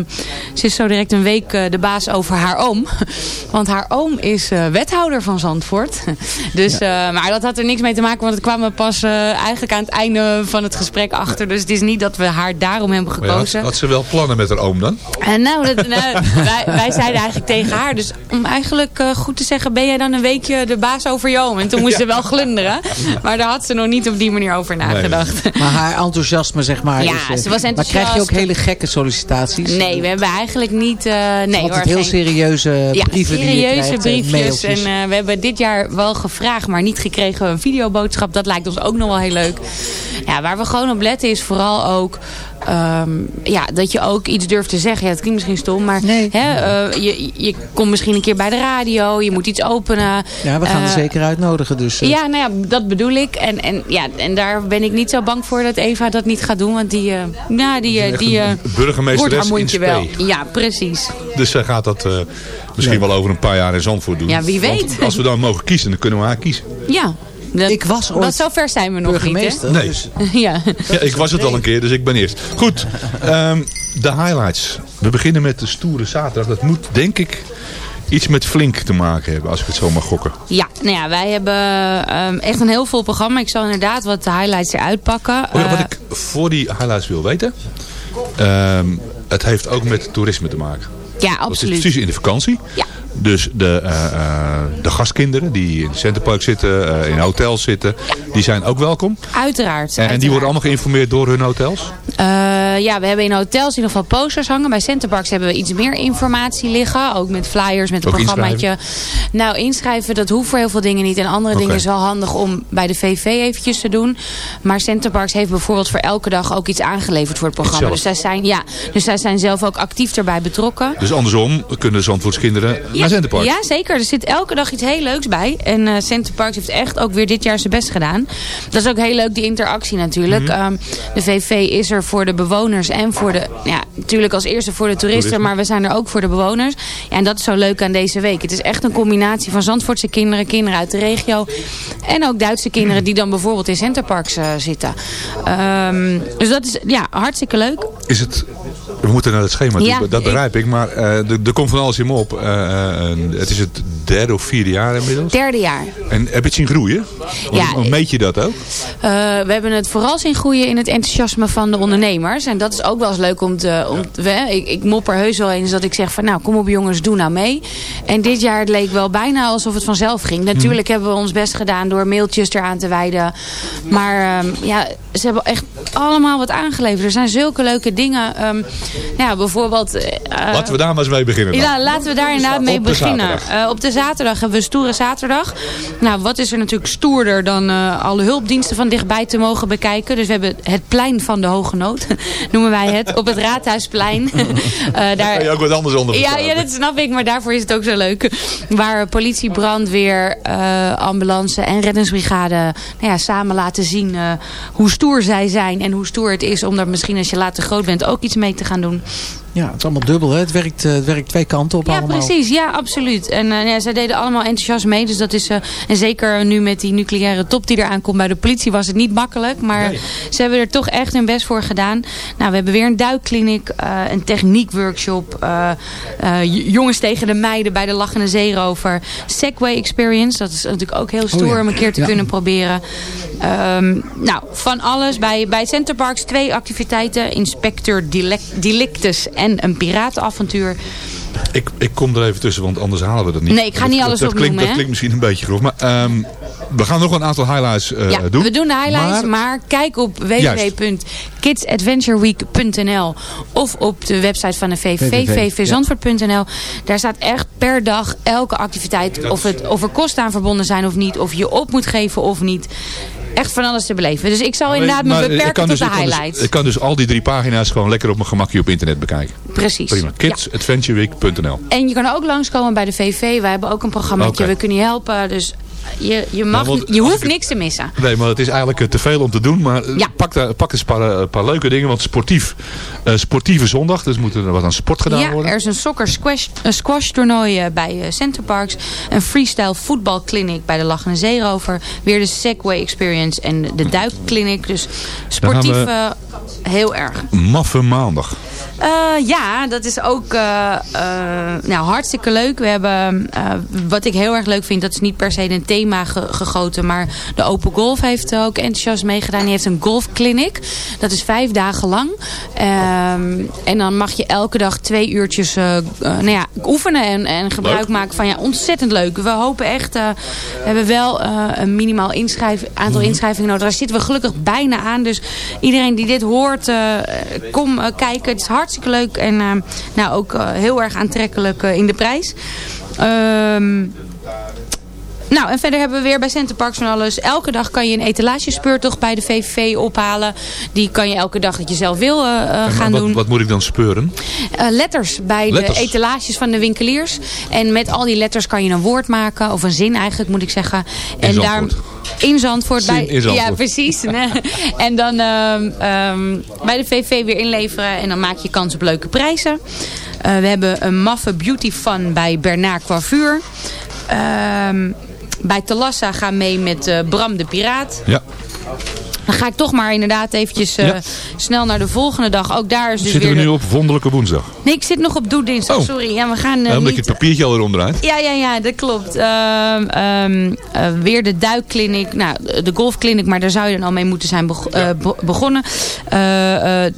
Speaker 2: ze is zo direct een week de baas over haar oom. [LAUGHS] Want haar oom is eh, wethouder van Zandvoort. [LAUGHS] Dus, eh, maar dat had er niks mee te maken, want het kwam er pas eigenlijk aan het einde van het gesprek achter. Dus het is niet dat we haar daarom hebben
Speaker 5: had,
Speaker 2: gekozen.
Speaker 5: had ze wel plannen met haar oom dan?
Speaker 2: En nou, dat, nou, [LAUGHS] wij, wij zeiden eigenlijk tegen haar. Dus om eigenlijk eh, goed te zeggen, ben jij dan een weekje de baas over je oom? En toen moest ze wel glunderen. Maar daar had ze nog niet op die manier over nagedacht.
Speaker 6: Maar haar enthousiasme, zeg maar.
Speaker 2: Ja,
Speaker 6: is, eh,
Speaker 2: ze was
Speaker 6: Maar krijg je ook
Speaker 2: enthousiast.
Speaker 6: hele gekke sollicitaties?
Speaker 2: Nee, we hebben eigenlijk niet... eh nee,
Speaker 6: Altijd
Speaker 2: hoor,
Speaker 6: heel
Speaker 2: geen-
Speaker 6: serieuze
Speaker 2: ja,
Speaker 6: brieven die je
Speaker 2: serieuze
Speaker 6: krijgt, eh,
Speaker 2: briefjes. En eh, we hebben dit jaar wel gevraagd, maar niet gekregen een videoboodschap. Dat lijkt ons ook nog wel heel leuk. Ja, waar we gewoon op letten is vooral ook... ehm, ja, dat je ook iets durft te zeggen. Ja, het klinkt misschien stom, maar hè, eh, je, je komt misschien een keer bij de radio. Je moet iets openen.
Speaker 6: Ja, we gaan er
Speaker 2: Eh,
Speaker 6: zeker uitnodigen. Dus, eh,
Speaker 2: Ja, nou ja, dat bedoel ik. En, en, ja, en daar ben ik niet zo bang voor dat Eva dat niet gaat doen. Want die, eh nou, die, die eh, hoort haar mondje wel. Ja, precies.
Speaker 5: Dus zij gaat dat eh, misschien wel over een paar jaar in Zandvoort doen.
Speaker 2: Ja, wie
Speaker 5: Want
Speaker 2: weet.
Speaker 5: als we dan mogen kiezen, dan kunnen we haar kiezen.
Speaker 2: Ja. Dat,
Speaker 6: ik was
Speaker 2: ooit zover zijn we nog
Speaker 6: burgemeester,
Speaker 2: niet, hè?
Speaker 5: Nee. [LAUGHS]
Speaker 2: ja.
Speaker 5: Ja, ik was het al een keer, dus ik ben eerst. Goed, ehm, de highlights. We beginnen met de stoere zaterdag. Dat moet, denk ik, iets met flink te maken hebben, als ik het zo mag gokken.
Speaker 2: Ja, nou ja, wij hebben ehm, echt een heel vol programma. Ik zal inderdaad wat de highlights eruit pakken.
Speaker 5: Oh ja, wat
Speaker 2: Eh,
Speaker 5: ik voor die highlights wil weten. ehm, het heeft ook met toerisme te maken.
Speaker 2: ja,
Speaker 5: Dat is
Speaker 2: absoluut.
Speaker 5: precies in de vakantie.
Speaker 2: Ja.
Speaker 5: Dus de, eh, eh, de gastkinderen die in het Centerpark zitten, eh, in hotels zitten, die zijn ook welkom.
Speaker 2: Uiteraard.
Speaker 5: En die worden allemaal geïnformeerd door hun hotels?
Speaker 2: Eh, ja, we hebben in hotels in ieder geval posters hangen. Bij Centerparks hebben we iets meer informatie liggen. Ook met flyers, met een programmaatje. Nou, inschrijven, dat hoeft voor heel veel dingen niet. En andere dingen is wel handig om bij de VV eventjes te doen. Maar Centerparks heeft bijvoorbeeld voor elke dag ook iets aangeleverd voor het programma. Dus zij, zijn, ja, dus zij zijn zelf ook actief erbij betrokken.
Speaker 5: Dus andersom kunnen Zandvoortskinderen naar Centerpark.
Speaker 2: Ja, zeker. Er zit elke dag iets heel leuks bij. En eh Center Parks heeft echt ook weer dit jaar zijn best gedaan. Dat is ook heel leuk, die interactie natuurlijk.
Speaker 5: Mhm.
Speaker 2: Ehm, de VV is er voor de bewoners en voor de... Ja, natuurlijk als eerste voor de toeristen,
Speaker 5: Toerisme.
Speaker 2: maar we zijn er ook voor de bewoners. Ja, en dat is zo leuk aan deze week. Het is echt een combinatie van Zandvoortse kinderen, kinderen uit de regio... en ook Duitse kinderen die dan bijvoorbeeld in Centerparks eh zitten. Ehm, dus dat is ja, hartstikke leuk.
Speaker 5: Is het... We moeten naar het schema toe,
Speaker 2: Ja,
Speaker 5: dat begrijp ik. Maar eh, er komt van alles in me op. Eh, eh, het is het derde of vierde jaar inmiddels.
Speaker 2: Derde jaar.
Speaker 5: En heb je het zien groeien?
Speaker 2: Ja,
Speaker 5: Hoe meet je dat ook?
Speaker 2: We hebben het vooral zien groeien in het enthousiasme van de ondernemers. En dat is ook wel eens leuk om te... Om te- we, ik, ik mopper heus wel eens dat ik zeg van... Nou, kom op jongens, doe nou mee. En dit jaar het leek wel bijna alsof het vanzelf ging. Natuurlijk hebben we ons best gedaan door mailtjes eraan te wijden. Maar ehm, ja, ze hebben echt allemaal wat aangeleverd. Er zijn zulke leuke dingen. Ehm, nou, bijvoorbeeld... eh,
Speaker 5: Laten we daar maar eens mee beginnen dan.
Speaker 2: ja, laten we daar inderdaad mee
Speaker 5: Op
Speaker 2: beginnen. Eh, op de zaterdag hebben we Stoere Zaterdag. Nou, wat is er natuurlijk stoerder dan eh, alle hulpdiensten van dichtbij te mogen bekijken. Dus we hebben het plein van de Hoge Nood, [LAUGHS] noemen wij het, op het Raadhuisplein. [LAUGHS] Eh,
Speaker 5: Daar kan je ook wat anders onder
Speaker 2: ja, ja, dat snap ik, maar daarvoor is het ook zo leuk. Waar politie, brandweer, eh, ambulance en reddingsbrigade nou ja, samen laten zien eh, hoe stoer zij zijn. En hoe stoer het is om daar misschien als je later groot bent ook iets mee te gaan doen.
Speaker 6: Ja, het is allemaal dubbel. Hè? Het, werkt, eh, het werkt twee kanten op
Speaker 2: Ja,
Speaker 6: allemaal.
Speaker 2: precies. Ja, absoluut. En eh, ja, zij deden allemaal enthousiast mee. Dus dat is, eh, en zeker nu met die nucleaire top die eraan komt bij de politie was het niet makkelijk. Maar ze hebben er toch echt hun best voor gedaan. Nou, we hebben weer een duikkliniek, eh, een techniekworkshop. jongens tegen de meiden bij de Lachende Zeerover. Segway Experience, dat is natuurlijk ook heel stoer
Speaker 6: Oh ja.
Speaker 2: om een keer te
Speaker 6: Ja.
Speaker 2: kunnen proberen. Ehm, nou, van alles. Bij, bij Centerparks twee activiteiten. Inspector Delictus en een piratenavontuur.
Speaker 5: Ik, ik kom er even tussen, want anders halen we dat niet.
Speaker 2: Nee, ik ga niet
Speaker 5: Dat-
Speaker 2: alles
Speaker 5: dat,
Speaker 2: opnoemen,
Speaker 5: Dat klinkt misschien een beetje grof. Maar ehm, we gaan nog een aantal highlights eh,
Speaker 2: Ja,
Speaker 5: doen.
Speaker 2: we doen de highlights, maar, kijk op www.kidsadventureweek.nl of op de website van de VVV,
Speaker 6: VVV,
Speaker 2: vvzandvoort.nl. Daar staat echt per dag elke activiteit, of, het, of er kosten aan verbonden zijn of niet, of je op moet geven of niet. Echt van alles te beleven. Dus ik zal inderdaad me beperken tot
Speaker 5: dus,
Speaker 2: de
Speaker 5: dus-
Speaker 2: highlights.
Speaker 5: ik kan dus al die drie pagina's gewoon lekker op mijn gemakje op internet bekijken.
Speaker 2: Precies.
Speaker 5: Prima. Kidsadventureweek.nl
Speaker 2: En je kan ook langskomen bij de VV. Wij hebben ook een programmaatje.
Speaker 5: Oké.
Speaker 2: We kunnen je helpen. Dus je, je, mag,
Speaker 5: Nou,
Speaker 2: je hoeft niks te missen.
Speaker 5: Nee, maar het is eigenlijk eh, te veel om te doen. Maar eh,
Speaker 2: Ja.
Speaker 5: pak, daar, pak eens een paar, eh, een paar leuke dingen. Want sportief, eh, sportieve zondag. Dus moet er wat aan sport gedaan
Speaker 2: ja,
Speaker 5: worden.
Speaker 2: er is een soccer squash, een squash toernooi bij Centerparks. Een freestyle voetbalclinic bij de Lachende Zeerover. Weer de Segway Experience en de duikklinic. Dus sportief heel erg.
Speaker 5: Maffe maandag.
Speaker 2: Eh, ja, dat is ook eh, eh, nou, hartstikke leuk. We hebben, wat ik heel erg leuk vind, dat is niet per se een thema ge- gegoten. Maar de Open Golf heeft ook enthousiast meegedaan. Die heeft een golfclinic. Dat is vijf dagen lang. Ehm, en dan mag je elke dag twee uurtjes nou ja, oefenen en, en gebruik
Speaker 11: Leuk.
Speaker 2: maken van ja, ontzettend leuk. We hopen echt, we hebben wel een minimaal inschrijf, aantal inschrijvingen nodig. Daar zitten we gelukkig bijna aan. Dus iedereen die dit hoort, kom kijken. Het is hartstikke leuk en eh, nou, ook eh, heel erg aantrekkelijk eh, in de prijs. Ehm nou, en verder hebben we weer bij Centerparks van alles. Elke dag kan je een etalagespeurtocht bij de VVV ophalen. Die kan je elke dag dat je zelf wil eh, eh, gaan
Speaker 5: wat,
Speaker 2: doen.
Speaker 5: wat moet ik dan speuren?
Speaker 2: Eh, letters bij
Speaker 5: Letters.
Speaker 2: de etalages van de winkeliers. En met al die letters kan je een woord maken. Of een zin eigenlijk moet ik zeggen. en
Speaker 5: Zandvoort.
Speaker 2: in Zandvoort.
Speaker 5: Zin
Speaker 2: bij,
Speaker 5: in Zandvoort.
Speaker 2: Ja, precies. [LAUGHS] en dan ehm, ehm, bij de VV weer inleveren. En dan maak je kans op leuke prijzen. We hebben een maffe beauty fun bij Bernard Coiffure. Ehm, bij Talassa gaan mee met eh, Bram de Piraat.
Speaker 5: Ja.
Speaker 2: Dan ga ik toch maar inderdaad eventjes eh,
Speaker 5: Ja.
Speaker 2: snel naar de volgende dag. Ook daar is dus
Speaker 5: Zitten
Speaker 2: weer
Speaker 5: we nu
Speaker 2: de-
Speaker 5: op wonderlijke woensdag?
Speaker 2: Nee, ik zit nog op doedinsdag.
Speaker 5: Oh.
Speaker 2: Sorry. Ja, we gaan
Speaker 5: Uh, omdat
Speaker 2: niet...
Speaker 5: je het papiertje alweer omdraait.
Speaker 2: Ja, ja, ja, dat klopt. Ehm, ehm, eh, weer de duikkliniek. Nou, de golfkliniek, maar daar zou je dan al mee moeten zijn beg- be- begonnen.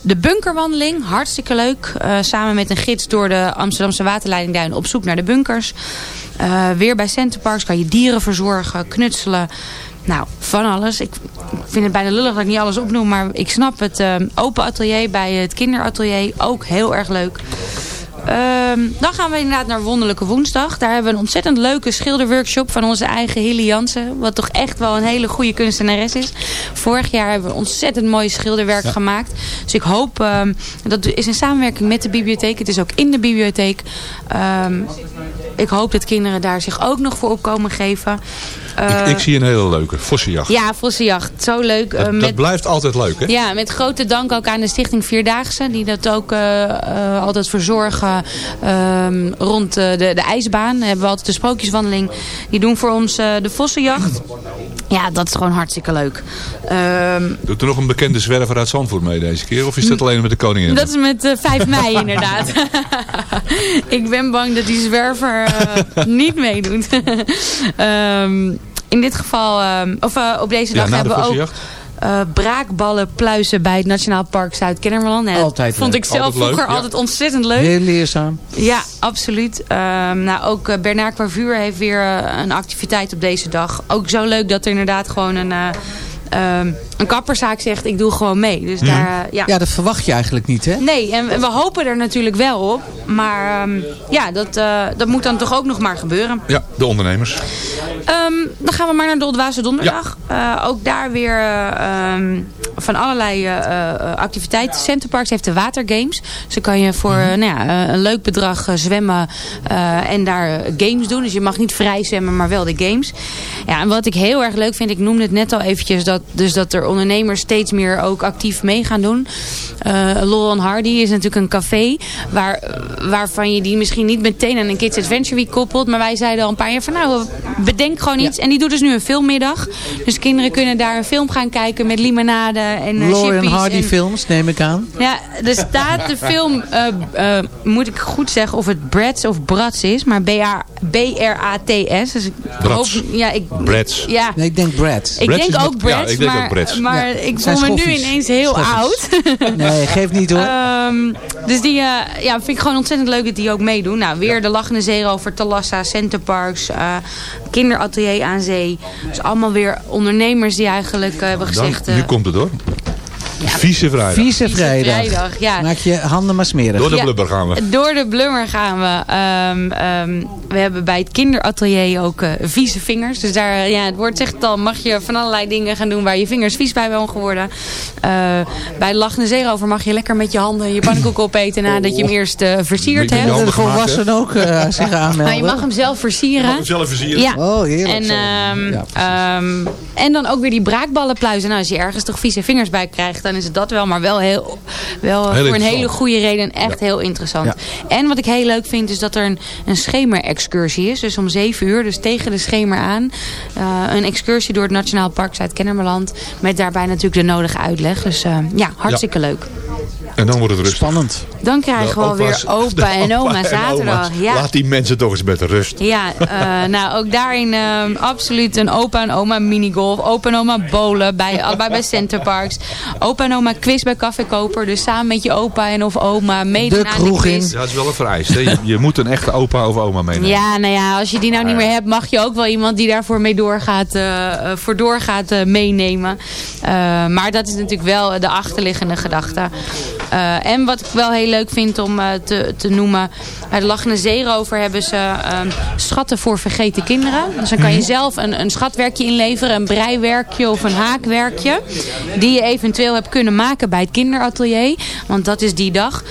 Speaker 2: De bunkerwandeling, hartstikke leuk. Samen met een gids door de Amsterdamse waterleidingduin op zoek naar de bunkers. Weer bij Centerparks kan je dieren verzorgen, knutselen. Nou, van alles. Ik vind het bijna lullig dat ik niet alles opnoem, maar ik snap het. Ehm, open atelier bij het kinderatelier, ook heel erg leuk. Ehm, dan gaan we inderdaad naar Wonderlijke Woensdag. Daar hebben we een ontzettend leuke schilderworkshop van onze eigen Hilly Jansen. Wat toch echt wel een hele goede kunstenares is. Vorig jaar hebben we ontzettend mooi schilderwerk gemaakt. Dus ik hoop, ehm, dat is in samenwerking met de bibliotheek. Het is ook in de bibliotheek. Ik hoop dat kinderen daar zich ook nog voor op komen geven. Eh,
Speaker 5: ik, ik zie een hele leuke. Vossenjacht.
Speaker 2: Ja, Vossenjacht. Zo leuk. Eh,
Speaker 5: dat,
Speaker 2: met...
Speaker 5: dat blijft altijd leuk, hè?
Speaker 2: Ja, met grote dank ook aan de Stichting Vierdaagse. Die dat ook eh, eh, altijd verzorgen ehm, rond eh, de, de ijsbaan. Hebben we altijd de sprookjeswandeling. Die doen voor ons eh, de vossenjacht. Ja, dat is gewoon hartstikke leuk. Ehm,
Speaker 5: Doet er nog een bekende zwerver uit Zandvoort mee deze keer? Of is dat alleen met de koningin?
Speaker 2: dat is met eh 5 mei inderdaad. [LAUGHS] ik ben bang dat die zwerver eh, niet meedoet. [LAUGHS] Ehm, in dit geval, ehm, of eh, op deze
Speaker 5: Ja,
Speaker 2: dag
Speaker 5: de
Speaker 2: hebben we ook eh, braakballen pluizen bij het Nationaal Park Zuid-Kennemerland.
Speaker 6: Altijd
Speaker 2: vond
Speaker 6: leuk.
Speaker 2: ik zelf
Speaker 6: Altijd leuk,
Speaker 2: vroeger
Speaker 6: ja.
Speaker 2: altijd ontzettend leuk.
Speaker 6: Heel leerzaam.
Speaker 2: Ja, absoluut. Ehm, nou, ook eh, Bernard Quarvuur heeft weer een activiteit op deze dag. Ook zo leuk dat er inderdaad gewoon een, eh, ehm, een kapperszaak zegt ik doe gewoon mee. Dus
Speaker 6: Ja.
Speaker 2: daar, eh, ja.
Speaker 6: Ja, dat verwacht je eigenlijk niet, hè?
Speaker 2: Nee, en we hopen er natuurlijk wel op. Maar ehm, ja, dat, eh, dat moet dan toch ook nog maar gebeuren.
Speaker 5: Ja, de ondernemers.
Speaker 2: Ehm, dan gaan we maar naar de Dwaze Donderdag. Eh, ook daar weer van allerlei eh, eh, activiteiten. Centerparks heeft de watergames. Dus dan kan je voor
Speaker 5: Mhm.
Speaker 2: nou ja, een leuk bedrag zwemmen eh, en daar games doen. Dus je mag niet vrij zwemmen, maar wel de games. Ja, en wat ik heel erg leuk vind, ik noemde het net al eventjes, dat, dus dat er ondernemers steeds meer ook actief mee gaan doen. Eh Laurel Hardy is natuurlijk een café waar, waarvan je die misschien niet meteen aan een Kids Adventure Week koppelt. Maar wij zeiden al een paar jaar van nou, bedenk gewoon iets. En die doet dus nu een filmmiddag. Dus kinderen kunnen daar een film gaan kijken met limonade en uh,
Speaker 6: Lauren Hardy films, neem ik aan.
Speaker 2: Ja, er staat de [LAUGHS] film, eh, eh, moet ik goed zeggen of het Bratz of Brats is, maar B-R-A-T-S. Dus ik
Speaker 5: Brats.
Speaker 2: hoop, ja, ik,
Speaker 5: Brats.
Speaker 2: Ja.
Speaker 6: Nee, ik denk Brad.
Speaker 2: Ik denk ook Bratz,
Speaker 5: ik denk
Speaker 2: maar,
Speaker 5: ook Bratz.
Speaker 2: maar
Speaker 6: Ja,
Speaker 2: ik voel me nu ineens heel
Speaker 6: Schoffies.
Speaker 2: oud. [LAUGHS]
Speaker 6: Nee, geeft niet hoor.
Speaker 2: Ehm, dus die eh, ja, vind ik gewoon ontzettend leuk dat die ook meedoen. Nou, weer de Lachende Zeerover, Talassa, Centerparks, eh kinderatelier aan zee. Dus allemaal weer ondernemers die eigenlijk eh, hebben
Speaker 5: Dan,
Speaker 2: gezegd... eh,
Speaker 5: nu komt het hoor. Vieze vrijdag.
Speaker 6: Vieze vrijdag.
Speaker 2: vrijdag, ja.
Speaker 6: Maak je handen maar smerig.
Speaker 5: Door de
Speaker 2: Ja,
Speaker 5: blubber gaan we.
Speaker 2: Door de blummer gaan we. Ehm, ehm, we hebben bij het kinderatelier ook eh, vieze vingers. Dus daar, ja, het woord zegt het al, mag je van allerlei dingen gaan doen waar je vingers vies bij mogen worden. Eh, bij de Lachende Zeerover mag je lekker met je handen je pannenkoek opeten nadat je hem eerst eh, versierd
Speaker 6: Met je
Speaker 2: hebt.
Speaker 6: handen De volwassenen ook eh, zich aanmelden.
Speaker 2: Nou, je mag hem zelf versieren.
Speaker 5: zelf versieren.
Speaker 2: Ja.
Speaker 6: Oh, heerlijk.
Speaker 2: En, ehm,
Speaker 6: Ja,
Speaker 2: ehm, en dan ook weer die braakballen pluizen. Nou, als je ergens toch vieze vingers bij krijgt, dan is het dat wel. Maar wel, heel, wel
Speaker 5: Heel
Speaker 2: voor een hele goede reden. Echt heel interessant. En wat ik heel leuk vind, is dat er een, een schemerexcursie is. Dus om 7 uur, dus tegen de schemer aan. eh, een excursie door het Nationaal Park Zuid-Kennemerland. Met daarbij natuurlijk de nodige uitleg. Dus eh, ja, hartstikke leuk.
Speaker 5: En dan wordt het rustig.
Speaker 2: Spannend. Dan krijgen we alweer
Speaker 5: opa's-
Speaker 2: opa en oma
Speaker 5: opa en
Speaker 2: zaterdag. Ja.
Speaker 5: Laat die mensen toch eens met rust.
Speaker 2: Ja, eh, [LAUGHS] nou ook daarin ehm, absoluut een opa en oma minigolf. Opa en oma bowlen, bij, [LAUGHS] allebei bij Centerparks. Opa en oma quiz bij Café Koper. Dus samen met je opa en of oma meedoen aan de quiz.
Speaker 5: Ja, dat is wel een vereist. Hè? Je, je moet een echte opa of oma meenemen.
Speaker 2: Ja, nou ja, als je die nou niet meer hebt, mag je ook wel iemand die daarvoor mee doorgaat, eh, eh, voor doorgaat meenemen. Eh, maar dat is natuurlijk wel de achterliggende gedachte. Eh, en wat ik wel heel leuk vind om eh, te, te noemen, bij de Lachende Zeerover hebben ze ehm, schatten voor vergeten kinderen. Dus dan kan je zelf een, een schatwerkje inleveren, een breiwerkje of een haakwerkje. Die je eventueel hebt kunnen maken bij het kinderatelier. Want dat is die dag.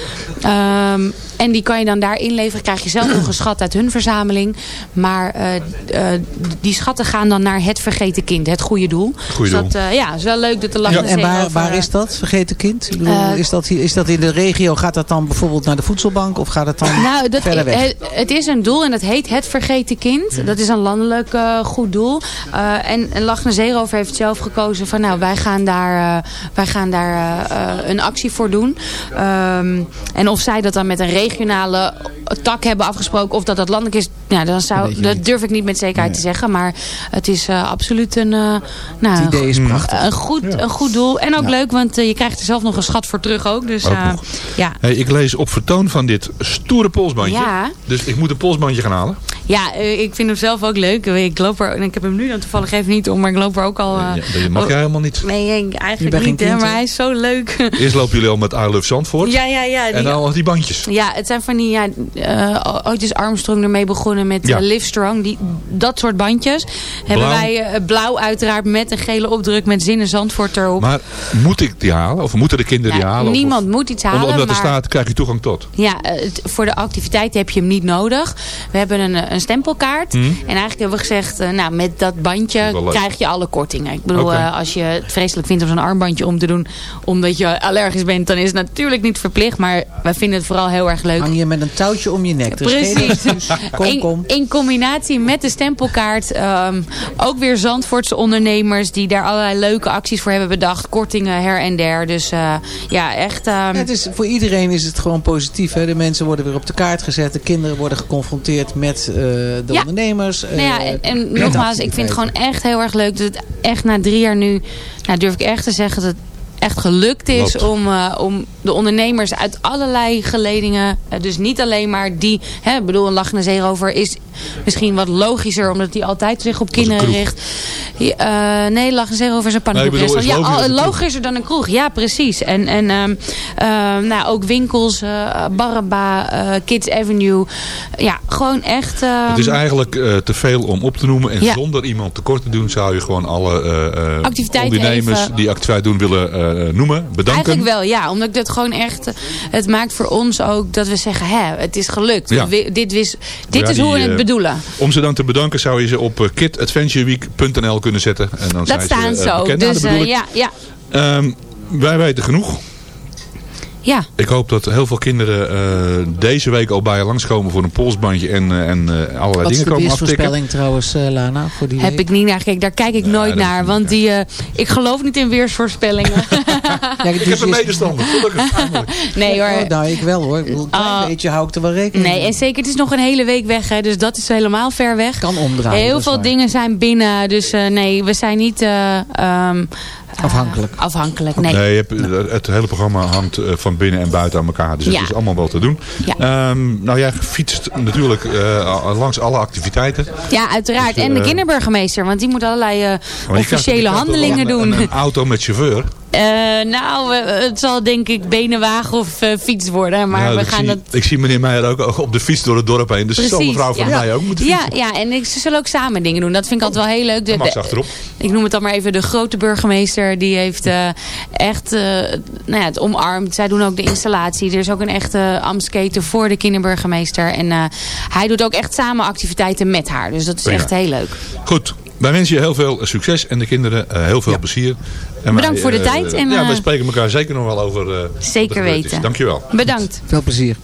Speaker 2: Ehm, en die kan je dan daar inleveren. Krijg je zelf nog een schat uit hun verzameling. Maar eh, eh, die schatten gaan dan naar het vergeten kind. Het goede doel.
Speaker 6: Goeie
Speaker 2: dus. Dat, eh, ja, is wel leuk dat de
Speaker 6: Ja,
Speaker 2: Lachende
Speaker 6: en waar, waar is dat, vergeten kind? Ik bedoel, is, dat, hier- is dat in de regio? Gaat dat dan bijvoorbeeld naar de voedselbank? Of gaat het dan [LAUGHS]
Speaker 2: Nou, dat,
Speaker 6: verder weg?
Speaker 2: Het, het is een doel en dat heet Het Vergeten Kind. Dat is een landelijk eh, goed doel. Eh, en, en Lachne Zeerover heeft zelf gekozen van nou, wij gaan daar, eh, wij gaan daar een actie voor doen. Ehm, en of zij dat dan met een regionale tak hebben afgesproken of dat dat landelijk is, ja, dan zou, dat durf ik niet met zekerheid te zeggen. Maar het is eh, absoluut een, eh, nou,
Speaker 6: Het idee is
Speaker 2: een-
Speaker 6: prachtig.
Speaker 2: Een, goed, een goed doel. En ook leuk, want eh, je krijgt er zelf nog een schat voor terug ook. Dus
Speaker 5: Ook
Speaker 2: eh, ja.
Speaker 5: Hey, ik lees op vertoon van dit stoere polsbandje.
Speaker 2: Ja.
Speaker 5: Dus ik moet een polsbandje gaan halen.
Speaker 2: Ja, eh, ik vind hem zelf ook leuk. Ik loop er, en ik heb hem nu dan toevallig even niet om, maar ik loop er ook al... eh,
Speaker 5: Dat mag jij helemaal niet.
Speaker 2: Nee, eigenlijk niet, hè, maar hij is zo leuk.
Speaker 5: Eerst lopen jullie al met I Love Zandvoort.
Speaker 2: Ja, ja, ja.
Speaker 5: En dan al die bandjes.
Speaker 2: Ja, het zijn van die, ja, eh, ooit is Armstrong ermee begonnen met
Speaker 5: Ja.
Speaker 2: eh, Livestrong. Die, dat soort bandjes. Hebben wij eh, blauw uiteraard met een gele opdruk met zinnen Zandvoort erop.
Speaker 5: Maar moet ik die halen? Of moeten de kinderen die halen? Of-
Speaker 2: niemand moet iets halen.
Speaker 5: Omdat er staat, krijg je toegang tot.
Speaker 2: Ja, het- voor de activiteit heb je hem niet nodig. We hebben een, een stempelkaart.
Speaker 5: Hmm.
Speaker 2: En eigenlijk hebben we gezegd, nou, met dat bandje krijg je alle kortingen. Ik bedoel, als je het vreselijk vindt om zo'n armbandje om te doen, omdat je allergisch bent, dan is het natuurlijk niet verplicht. Maar wij vinden het vooral heel erg leuk.
Speaker 6: Hang je met een touwtje om je nek. Geen
Speaker 2: Precies.
Speaker 6: Kom,
Speaker 2: in,
Speaker 6: kom.
Speaker 2: in combinatie met de stempelkaart. ehm, ook weer Zandvoortse ondernemers die daar allerlei leuke acties voor hebben bedacht. Kortingen her en der. Dus eh, ja, echt... ehm,
Speaker 6: Ja, het is, voor iedereen is het gewoon positief. Hè? De mensen worden weer op de kaart gezet. De kinderen worden geconfronteerd met eh, de
Speaker 2: Ja.
Speaker 6: ondernemers.
Speaker 2: Nou ja,
Speaker 6: eh,
Speaker 2: en, nogmaals, ik vind het gewoon echt heel erg leuk. Dat het echt na drie jaar nu, nou durf ik echt te zeggen, dat het echt gelukt is om, eh, om de ondernemers uit allerlei geledingen, eh, dus niet alleen maar die, hè, ik bedoel een lachende zeerover is misschien wat logischer omdat die altijd zich op kinderen richt. Eh, nee, lachende zeerover is een
Speaker 5: Nee,
Speaker 2: pannenkoekrestaurant.
Speaker 5: is
Speaker 2: Ja,
Speaker 5: logischer
Speaker 2: al-
Speaker 5: dan een kroeg.
Speaker 2: logischer dan een kroeg, ja precies. En, en ehm, ehm, nou, ook winkels, eh Baraba, eh, Kids Avenue. Ja, gewoon echt... ehm,
Speaker 5: Het is eigenlijk eh, te veel om op te noemen. En
Speaker 2: Ja.
Speaker 5: zonder iemand tekort te doen zou je gewoon alle eh, eh,
Speaker 2: Activiteiten
Speaker 5: ondernemers
Speaker 2: even-
Speaker 5: die activiteit doen willen eh, noemen. Bedanken.
Speaker 2: Eigenlijk wel, ja. Omdat ik dat gewoon echt... eh, Het maakt voor ons ook dat we zeggen... Hè, het is gelukt.
Speaker 5: Ja.
Speaker 2: We- dit dit
Speaker 5: Ja,
Speaker 2: is
Speaker 5: die,
Speaker 2: hoe we het
Speaker 5: eh,
Speaker 2: bedoelen.
Speaker 5: Om ze dan te bedanken zou je ze op eh, kidadventureweek.nl kunnen zetten. En dan
Speaker 2: Dat
Speaker 5: zijn
Speaker 2: staan
Speaker 5: ze, eh, bekend. Nou,
Speaker 2: Dus eh, ja, ja.
Speaker 5: Ehm, wij weten genoeg.
Speaker 2: Ja.
Speaker 5: Ik hoop dat heel veel kinderen eh, deze week al bij je langskomen voor een polsbandje en, eh, en eh, allerlei
Speaker 6: Wat is
Speaker 5: dingen
Speaker 6: de
Speaker 5: komen aftikken.
Speaker 6: weersvoorspelling trouwens, eh, Lana, voor die
Speaker 2: Heb
Speaker 6: week?
Speaker 2: ik niet naar gekeken. Daar kijk ik nooit naar. Want die, eh, ik geloof niet in weersvoorspellingen. [LAUGHS] [LAUGHS]
Speaker 5: ik heb een medestander, gelukkig. [LAUGHS]
Speaker 2: nee hoor.
Speaker 6: Oh, nou, ik wel hoor. Een klein
Speaker 2: Oh.
Speaker 6: beetje hou ik er wel rekening
Speaker 2: Nee, en zeker, het is nog een hele week weg. Hè, dus dat is helemaal ver weg.
Speaker 6: Kan omdraaien.
Speaker 2: Heel
Speaker 6: is
Speaker 2: veel
Speaker 6: waar.
Speaker 2: dingen zijn binnen. Dus eh, nee, we zijn niet eh, ehm,
Speaker 6: Afhankelijk.
Speaker 2: afhankelijk. Nee.
Speaker 5: Nee, je hebt, het hele programma hangt eh, van binnen en buiten aan elkaar. Dus
Speaker 2: Ja.
Speaker 5: het is allemaal wel te doen.
Speaker 2: Ja.
Speaker 5: Ehm, nou, jij fietst natuurlijk eh, langs alle activiteiten.
Speaker 2: Ja, uiteraard.
Speaker 5: Dus,
Speaker 2: en de
Speaker 5: eh,
Speaker 2: kinderburgemeester, want die moet allerlei eh,
Speaker 5: je
Speaker 2: officiële handelingen
Speaker 5: een,
Speaker 2: doen.
Speaker 5: Een, een auto met chauffeur.
Speaker 2: Eh, nou, het zal denk ik benenwagen of eh, fiets worden. Maar
Speaker 5: Nou,
Speaker 2: we
Speaker 5: ik,
Speaker 2: gaan
Speaker 5: zie,
Speaker 2: dat...
Speaker 5: ik zie meneer Meijer ook op de fiets door het dorp heen. Dus zal mevrouw van
Speaker 2: ja.
Speaker 5: mij ook moeten
Speaker 2: ja,
Speaker 5: fietsen.
Speaker 2: ja, en ik, ze zullen ook samen dingen doen. Dat vind ik altijd wel heel leuk. De-
Speaker 5: achterop.
Speaker 2: ik noem het dan maar even de grote burgemeester. Die heeft eh, echt nou ja, het omarmd. Zij doen ook de installatie. Er is ook een echte ambtsketen voor de kinderburgemeester. En hij doet ook echt samen activiteiten met haar. Dus dat is
Speaker 5: Prima.
Speaker 2: echt heel leuk.
Speaker 5: Goed, wij wensen je heel veel succes en de kinderen eh, heel veel plezier. En
Speaker 2: Bedankt voor de
Speaker 5: eh,
Speaker 2: tijd en,
Speaker 5: ja,
Speaker 2: eh,
Speaker 5: wij spreken elkaar zeker nog wel over
Speaker 2: Zeker weten.
Speaker 5: Dankjewel.
Speaker 2: Bedankt.
Speaker 6: Veel plezier.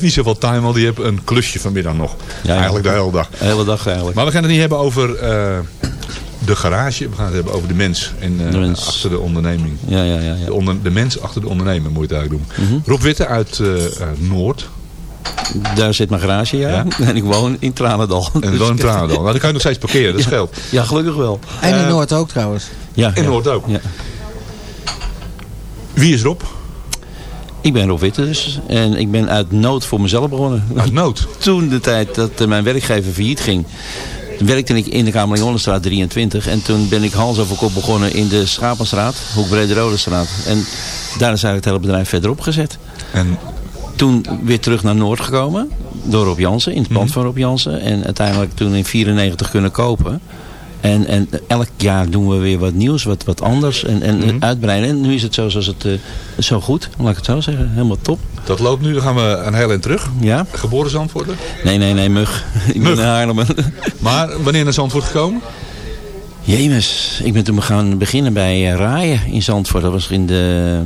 Speaker 5: Heeft niet zoveel time, want die heeft een klusje vanmiddag nog.
Speaker 11: ja.
Speaker 5: Eigenlijk de hele dag.
Speaker 11: De hele dag eigenlijk.
Speaker 5: Maar we gaan het niet hebben over eh, de garage. We gaan het hebben over de mens. En eh,
Speaker 11: De mens.
Speaker 5: achter de onderneming.
Speaker 11: Ja, ja, ja. ja.
Speaker 5: De, onder, de mens achter de ondernemer moet je het eigenlijk doen.
Speaker 11: Mhm.
Speaker 5: Rob Witte uit eh, Noord.
Speaker 11: Daar zit mijn garage, ja. [LAUGHS] En ik woon in Tranendal.
Speaker 5: En
Speaker 11: Dus-
Speaker 5: woon in [LAUGHS] Tranendal. Nou, dan kan je nog steeds parkeren, dat scheelt.
Speaker 11: Ja, gelukkig wel.
Speaker 6: En in Noord ook trouwens.
Speaker 11: Ja,
Speaker 5: In
Speaker 11: ja.
Speaker 5: Noord ook.
Speaker 11: Ja.
Speaker 5: Wie is Rob?
Speaker 11: Ik ben Rob Witte dus. En ik ben uit nood voor mezelf begonnen.
Speaker 5: Uit nood? [LAUGHS]
Speaker 11: Toen de tijd dat eh, mijn werkgever failliet ging. Werkte ik in de Kamerlingonnenstraat 23. En toen ben ik hals over kop begonnen in de Schapenstraat. Hoek Brede straat. En daar is eigenlijk het hele bedrijf verderop gezet.
Speaker 5: En
Speaker 11: toen weer terug naar Noord gekomen. Door Rob Jansen. In het pand van Rob Jansen. En uiteindelijk toen in 94 kunnen kopen. En, en elk jaar doen we weer wat nieuws, wat, wat anders en, en uitbreiden. En nu is het zo zoals het, eh, zo goed, laat ik het zo zeggen. Helemaal top.
Speaker 5: Dat loopt nu, dan gaan we een heel eind terug.
Speaker 11: Ja?
Speaker 5: Geboren Zandvoorter.
Speaker 11: Nee, nee, nee, mug. [LAUGHS] ik
Speaker 5: Mug.
Speaker 11: ben een Haarlemmer. [LAUGHS]
Speaker 5: Maar wanneer naar Zandvoort gekomen?
Speaker 11: Jemes, ik ben toen gaan beginnen bij eh, Raaien in Zandvoort. Dat was in de,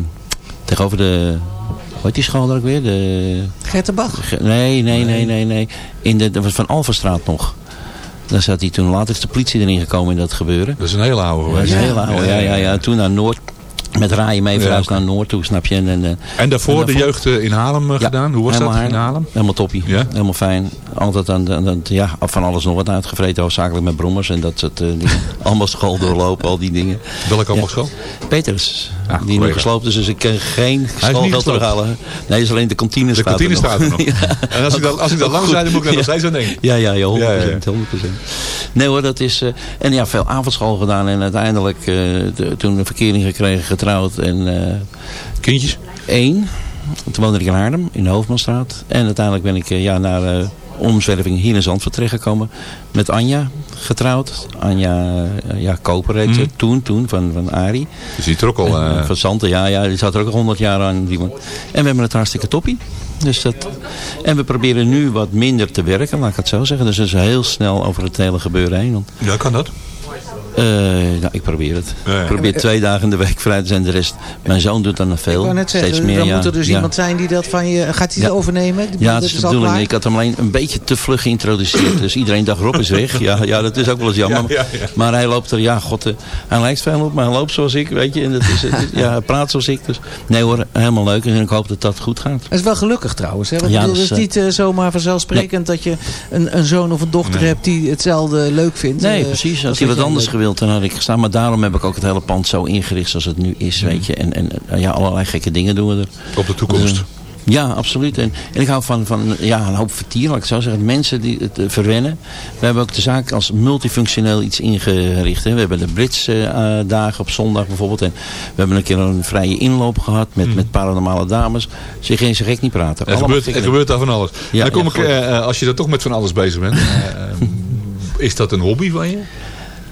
Speaker 11: tegenover de, hoe heet die school daar ook weer? De,
Speaker 6: Gertenbach?
Speaker 11: Ge- Nee, nee, nee, nee, nee. In de, dat was van Alverstraat nog. Daar zat hij toen. Later is de politie erin gekomen in dat gebeuren.
Speaker 5: Dat is een hele oude
Speaker 11: Dat is
Speaker 5: geweest.
Speaker 11: een hele oude, ja, ja, ja. Toen naar Noord. Met raaien mee
Speaker 5: Ja,
Speaker 11: verhuisd naar Noord toe, snap je. En, en,
Speaker 5: En daarvoor de jeugd eh, in Haarlem eh, gedaan. Hoe was dat in Haarlem?
Speaker 11: Helemaal toppie. Helemaal fijn. Altijd aan, de- aan de- ja, van alles nog wat uitgevreten. Hoofdzakelijk met brommers en dat soort eh, [LAUGHS] allemaal school doorlopen, al die dingen.
Speaker 5: Welke allemaal
Speaker 11: Ja.
Speaker 5: school?
Speaker 11: Peters. Die nu gesloopt is, dus ik kan geen schoolgeld terughalen. Nee, is alleen de kantine
Speaker 5: De
Speaker 11: staat
Speaker 5: kantine
Speaker 11: nog.
Speaker 5: staat er nog. [LAUGHS]
Speaker 11: Ja.
Speaker 5: En als ik dat, als ik dan moet ik er nog steeds aan denken.
Speaker 11: Ja, ja, ja, 100%.
Speaker 5: Ja, ja.
Speaker 11: 100%. Nee hoor, dat is... eh, en ja, veel avondschool gedaan. En uiteindelijk eh, de- toen een verkering gekregen, getrouwd. En, eh,
Speaker 5: Kindjes?
Speaker 11: Eén. Toen woonde ik in Haarlem, in de Hoofdmanstraat. En uiteindelijk ben ik ja, naar omzwerving hier in Zandvoort terechtgekomen. Met Anja getrouwd. Anja eh, ja, Koper heet ze.
Speaker 5: Mhm.
Speaker 11: Toen, toen, van, van Arie.
Speaker 5: Dus die trok al... Eh,
Speaker 11: van Santen, ja, ja, die zat er ook al 100 jaar aan. Die man. En we hebben het hartstikke toppie. Dus dat, en we proberen nu wat minder te werken, laat ik het zo zeggen. Dus dat is heel snel over het hele gebeuren heen. Want,
Speaker 5: ja, kan dat?
Speaker 11: Eh, nou, ik probeer het.
Speaker 5: Ja, ja.
Speaker 11: Ik probeer twee dagen in de week vrij te zijn. De rest, mijn zoon doet dan nog veel.
Speaker 6: Ik wou net
Speaker 11: steeds meer,
Speaker 6: dan
Speaker 11: ja.
Speaker 6: moet er dus
Speaker 11: Ja.
Speaker 6: iemand zijn die dat van je... Gaat hij
Speaker 11: Ja.
Speaker 6: het overnemen? Die-
Speaker 11: Ja,
Speaker 6: dat
Speaker 11: is de bedoeling. Ik had hem alleen een beetje te vlug geïntroduceerd. Dus iedereen dacht, Rob is weg. Ja, ja dat is ook wel eens jammer.
Speaker 5: Ja, ja, ja.
Speaker 11: Maar hij loopt er, ja, god, eh, hij lijkt veel op, maar hij loopt zoals ik, weet je. En dat is, het is- [LAUGHS] ja, hij praat zoals ik. Dus nee hoor, helemaal leuk. En ik hoop dat dat goed gaat.
Speaker 6: Dat is wel gelukkig trouwens. Hè? Want bedoel,
Speaker 11: dat
Speaker 6: het
Speaker 11: is,
Speaker 6: niet eh, zomaar vanzelfsprekend dat je een, een zoon of een dochter
Speaker 11: Nee.
Speaker 6: hebt die hetzelfde leuk vindt.
Speaker 11: Nee,
Speaker 6: Eh,
Speaker 11: precies.
Speaker 6: als
Speaker 11: hij wat anders gewild, dan had ik gestaan. Maar daarom heb ik ook het hele pand zo ingericht zoals het nu is, weet je. En, en eh, ja, allerlei gekke dingen doen we er.
Speaker 5: Op de toekomst.
Speaker 11: Dus, ja, absoluut. En, en ik hou van, van ja, een hoop vertier, laat ik zo zeggen. Mensen die het eh, verwennen. We hebben ook de zaak als multifunctioneel iets ingericht. Hè. We hebben de Britse eh, dagen op zondag bijvoorbeeld. En we hebben een keer een vrije inloop gehad met, met paranormale dames. Ze geen ze gek niet praten.
Speaker 5: Er gebeurt, er daar van alles.
Speaker 11: Ja,
Speaker 5: dan kom
Speaker 11: ja,
Speaker 5: ik, eh, eh, als je er toch met van alles bezig bent. [LAUGHS] eh, eh, is dat een hobby van je?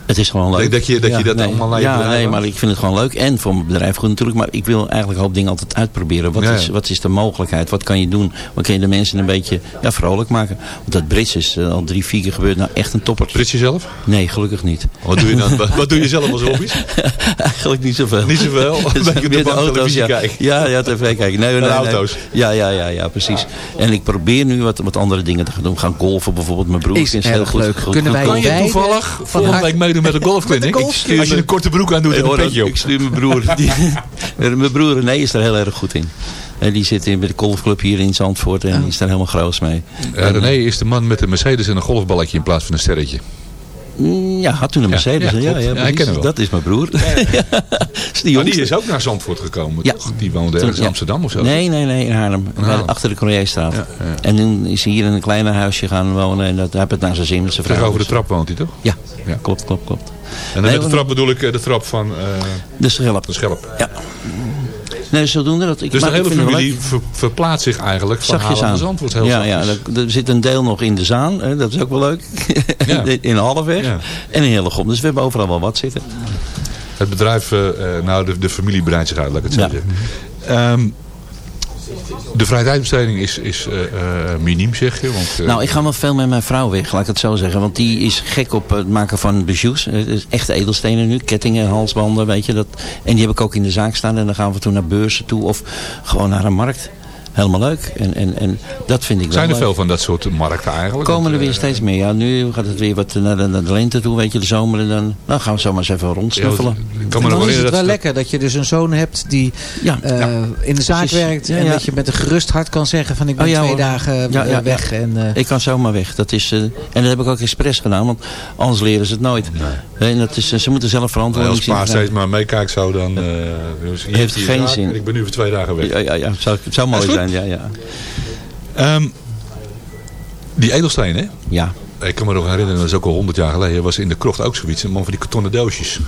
Speaker 11: Het is gewoon leuk.
Speaker 5: Dat- dat je- dat je dat
Speaker 11: nee.
Speaker 5: allemaal naar je
Speaker 11: Ja, nee, maar ik vind het gewoon leuk. En voor mijn bedrijf goed natuurlijk. Maar ik wil eigenlijk een hoop dingen altijd uitproberen. Wat,
Speaker 5: Ja,
Speaker 11: is, wat is de mogelijkheid? Wat kan je doen? Wat kan je de mensen een beetje ja, vrolijk maken? Want dat Brits is eh, al drie, vier keer gebeurd. Nou, echt een topper.
Speaker 5: Brits jezelf?
Speaker 11: Nee, gelukkig niet.
Speaker 5: Wat doe je dan? [LAUGHS] wat, doe je zelf als hobby's? [LAUGHS]
Speaker 11: Eigenlijk niet zoveel.
Speaker 5: Niet zoveel? [LAUGHS] Op de bank televisie
Speaker 11: ja.
Speaker 5: kijken.
Speaker 11: Ja, ja, tv kijken. Nee, nee, nee.
Speaker 5: auto's.
Speaker 11: Ja, ja, ja, ja, precies. En ik probeer nu wat, wat andere dingen te gaan doen. Gaan golfen bijvoorbeeld. Mijn broer
Speaker 6: Is
Speaker 11: heel
Speaker 6: erg
Speaker 11: goed.
Speaker 6: leuk.
Speaker 11: goed-
Speaker 6: Kunnen
Speaker 11: goed
Speaker 6: wij
Speaker 5: toevallig
Speaker 6: van
Speaker 5: volgende week meedoen met de golfclinic? Als je een korte broek aan doet en
Speaker 11: Ik
Speaker 5: een petje op.
Speaker 11: Ik stuur mijn broer. [LAUGHS] Die, mijn broer René is er heel erg goed in. En die zit in bij de golfclub hier in Zandvoort. En die is daar helemaal groot mee.
Speaker 5: Ja, René is de man met de Mercedes en een golfballetje in plaats van een sterretje.
Speaker 11: Mm, Ja, had toen een Mercedes.
Speaker 5: ja,
Speaker 11: Ja, ja.
Speaker 5: Ja.
Speaker 11: Dat is mijn broer. [LAUGHS] Is die
Speaker 5: is ook naar Zandvoort gekomen,
Speaker 11: Ja.
Speaker 5: toch? Die woonde ergens in. Amsterdam of zo.
Speaker 11: Nee, nee, nee, in Haarlem.
Speaker 5: In Haarlem.
Speaker 11: Achter de Corrierstraat. En nu is hij hier in een kleiner huisje gaan wonen. En dat heeft het naar zijn zin met zijn vrouw.
Speaker 5: Tegenover de trap woont hij toch?
Speaker 11: Ja,
Speaker 5: Ja.
Speaker 11: klopt, klopt, klopt.
Speaker 5: En dan
Speaker 11: Nee,
Speaker 5: met de trap bedoel ik eh, de trap van eh,
Speaker 11: De schelp.
Speaker 5: de schelp.
Speaker 11: Ja. Nee, zodoende dat ik
Speaker 5: Dus de
Speaker 11: maar ik
Speaker 5: hele familie ver- verplaatst zich eigenlijk van
Speaker 11: Zachtjes aan.
Speaker 5: Zandvoort. Heel
Speaker 11: ja, ja, er, er zit een deel nog in de Zaan. Hè, dat is ook wel leuk.
Speaker 5: Ja. [LAUGHS]
Speaker 11: in Halfweg.
Speaker 5: Ja.
Speaker 11: En in Hillegom. Dus we hebben overal wel wat zitten.
Speaker 5: Het bedrijf, eh, eh, nou de, de familie breidt zich uit, laat ik het zo zeggen. Ehm, de vrije tijdbesteding is, is eh, miniem, zeg je. Want, eh,
Speaker 11: Nou, ik ga wel veel met mijn vrouw weg, laat ik het zo zeggen. Want die is gek op het maken van is Echte edelstenen nu. Kettingen, halsbanden, weet je. Dat. En die heb ik ook in de zaak staan. En dan gaan we toen naar beurzen toe. Of gewoon naar een markt. Helemaal leuk. En, en, en dat vind ik wel
Speaker 5: Zijn er
Speaker 11: leuk.
Speaker 5: veel van dat soort markten eigenlijk?
Speaker 11: Komen er weer
Speaker 5: eh,
Speaker 11: steeds meer. Ja, nu gaat het weer wat naar de, naar de lente toe, weet je, de zomer. En dan nou gaan we zomaar eens even rondsnuffelen.
Speaker 5: ik
Speaker 6: En dan is het wel lekker dat je dus een zoon hebt die eh, in de zaak
Speaker 11: precies.
Speaker 6: werkt.
Speaker 11: Ja,
Speaker 6: en
Speaker 11: ja.
Speaker 6: dat je met een gerust hart kan zeggen van ik ben
Speaker 11: Oh, ja,
Speaker 6: twee
Speaker 11: hoor.
Speaker 6: dagen eh,
Speaker 11: Ja, ja,
Speaker 6: weg.
Speaker 11: ja.
Speaker 6: En, eh,
Speaker 11: Ik kan zomaar weg. Dat is, eh, en dat heb ik ook expres gedaan, want anders leren ze het nooit. En dat is, ze moeten zelf
Speaker 5: als
Speaker 11: verantwoording
Speaker 5: pa
Speaker 11: zien.
Speaker 5: steeds maar meekijkt zo, dan... eh, dus
Speaker 11: Heeft
Speaker 5: die
Speaker 11: geen zin.
Speaker 5: Ik ben nu voor twee dagen weg.
Speaker 11: Ja, ja, ja. Zou, het zou mooi
Speaker 5: goed.
Speaker 11: Zijn, ja, ja.
Speaker 5: Ehm, die edelsteen, hè?
Speaker 11: Ja.
Speaker 5: Ik kan me nog herinneren, dat is ook al honderd jaar geleden, was in de krocht ook zoiets. Een man van die kartonnen doosjes.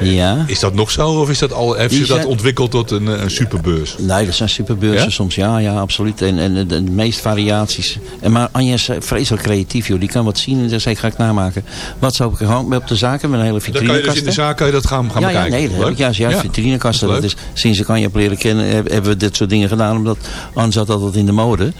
Speaker 11: Ja.
Speaker 5: Is dat nog zo of is dat al, heeft zich dat ontwikkeld tot een, eh, een superbeurs?
Speaker 11: Nee, dat zijn superbeurzen
Speaker 5: Ja?
Speaker 11: soms. Ja, ja, absoluut. En, en de, de meest variaties. En maar Anja is vreselijk creatief, joh. Die kan wat zien en zegt, ga ik namaken. Wat zou ik gewoon op de zaken met een hele
Speaker 5: Dan kan je
Speaker 11: vitrinekast.
Speaker 5: dus in de zaak kan je dat gaan, gaan
Speaker 11: ja,
Speaker 5: bekijken.
Speaker 11: Ja, nee, dat heb ik juist. juist
Speaker 5: Ja.
Speaker 11: vitrinekasten.
Speaker 5: Dat is
Speaker 11: sinds ik Anja heb leren kennen, heb- hebben we dit soort dingen gedaan. Omdat Anne zat altijd in de mode.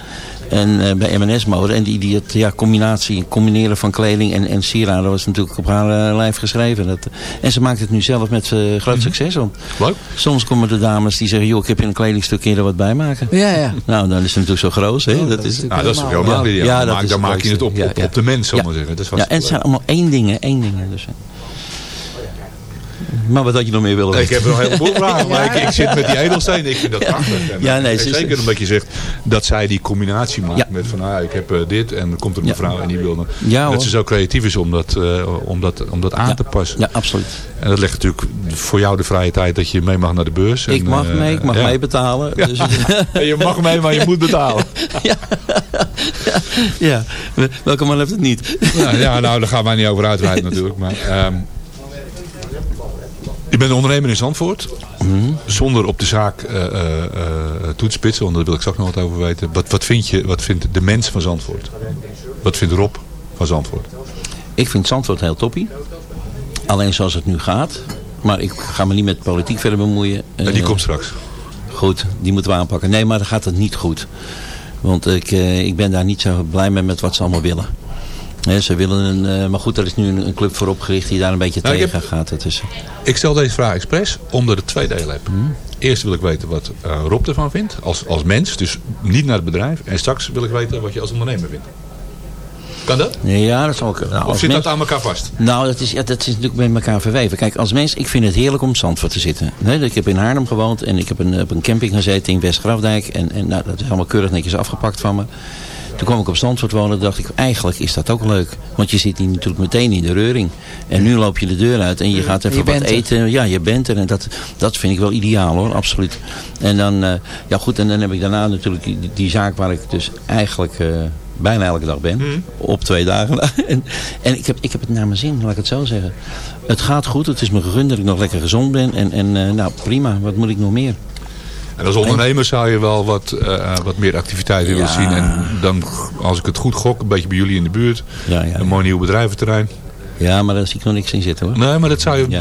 Speaker 11: En eh, bij M&S mode. En die, die het, ja, combinatie, combineren van kleding en, en sieraden was natuurlijk op haar eh, lijf geschreven. Dat, en ze maakt het nu zelf met eh, groot succes. Want
Speaker 5: Mhm. Leuk.
Speaker 11: Soms komen de dames die zeggen, joh, ik heb in een kledingstuk er wat bij maken.
Speaker 6: Ja, ja.
Speaker 11: Nou, dan is het natuurlijk zo groot. Hè? dat, is,
Speaker 5: Nou, dat is helemaal ideaal.
Speaker 11: Ja,
Speaker 5: Dan
Speaker 11: dat
Speaker 5: maak-
Speaker 11: is
Speaker 5: dan maak je het op- op- op de mens, zal ik maar zeggen. Dat is
Speaker 11: ja, en het zijn allemaal één dingen, één dingen. Dus. Maar wat had je nog meer willen
Speaker 5: Ik
Speaker 11: weten?
Speaker 5: heb nog een heleboel vragen, [LAUGHS] maar ik, ik zit met die edelstenen. Ik vind dat prachtig. En,
Speaker 11: Ja, nee, is-
Speaker 5: zeker omdat je zegt dat zij die combinatie maakt met van, ah, ik heb eh, dit en dan komt er een mevrouw en die wil dan.
Speaker 11: Ja,
Speaker 5: dat ze zo creatief is om dat, eh, om dat, om dat aan te passen.
Speaker 11: Ja, absoluut.
Speaker 5: En dat legt natuurlijk voor jou de vrije tijd dat je mee mag naar de beurs.
Speaker 11: Ik
Speaker 5: En,
Speaker 11: mag
Speaker 5: eh,
Speaker 11: mee, ik mag
Speaker 5: ja.
Speaker 11: mee betalen.
Speaker 5: Ja.
Speaker 11: Dus, [LAUGHS]
Speaker 5: je mag mee, maar je moet betalen. [LAUGHS]
Speaker 11: ja, welke man heeft het niet?
Speaker 5: Ja, ja, nou, daar gaan wij niet over uitweiden natuurlijk. Maar, ehm, je bent ondernemer in Zandvoort. Zonder op de zaak eh, eh, eh, toe te spitsen, want daar wil ik straks nog wat over weten. Wat, wat, vind je, wat vindt de mens van Zandvoort? Wat vindt Rob van Zandvoort?
Speaker 11: Ik vind Zandvoort heel toppie. Alleen zoals het nu gaat. Maar ik ga me niet met politiek verder bemoeien.
Speaker 5: En die komt straks.
Speaker 11: Goed, die moeten we aanpakken. Nee, maar dan gaat het niet goed. Want ik, ik ben daar niet zo blij mee met wat ze allemaal willen. Ze willen een, eh, maar goed, er is nu een, een club voor opgericht die daar een beetje
Speaker 5: Nou,
Speaker 11: tegen
Speaker 5: heb-
Speaker 11: gaat. Het is,
Speaker 5: Ik stel deze vraag expres omdat het twee delen heeft.
Speaker 11: Mhm.
Speaker 5: Eerst wil ik weten wat eh, Rob ervan vindt als, als mens. Dus niet naar het bedrijf. En straks wil ik weten wat je als ondernemer vindt. Kan dat?
Speaker 11: ja, dat zal ik. Nou,
Speaker 5: of zit
Speaker 11: mens-
Speaker 5: dat aan elkaar vast?
Speaker 11: Nou, dat is, ja, dat is natuurlijk met elkaar verweven. Kijk, als mens, ik vind het heerlijk om Zandvoort te zitten. Nee, ik heb in Haarlem gewoond en ik heb een, op een camping gezeten in West-Grafdijk. En, en nou, dat is allemaal keurig netjes afgepakt van me. Toen kwam ik op Zandvoort wonen dacht ik, eigenlijk is dat ook leuk. Want je zit hier natuurlijk meteen in de reuring. En nu loop je de deur uit en je gaat even
Speaker 6: Je
Speaker 11: wat
Speaker 6: er.
Speaker 11: eten. Ja, je bent er. En dat, dat vind ik wel ideaal hoor, absoluut. En dan, eh, ja goed, en dan heb ik daarna natuurlijk die, die zaak waar ik dus eigenlijk... eh, bijna elke dag ben. Op twee dagen. [LAUGHS] en en ik, heb, ik heb het naar mijn zin, laat ik het zo zeggen. Het gaat goed, het is me gegund dat ik nog lekker gezond ben. En, en eh, nou prima, wat moet ik nog meer?
Speaker 5: En als ondernemer zou je wel wat, eh, wat meer activiteit willen zien. En dan, als ik het goed gok, een beetje bij jullie in de buurt. Een mooi nieuw bedrijventerrein.
Speaker 11: Ja, maar daar zie ik nog niks in zitten hoor.
Speaker 5: Nee, maar dat zou je...
Speaker 11: Ja.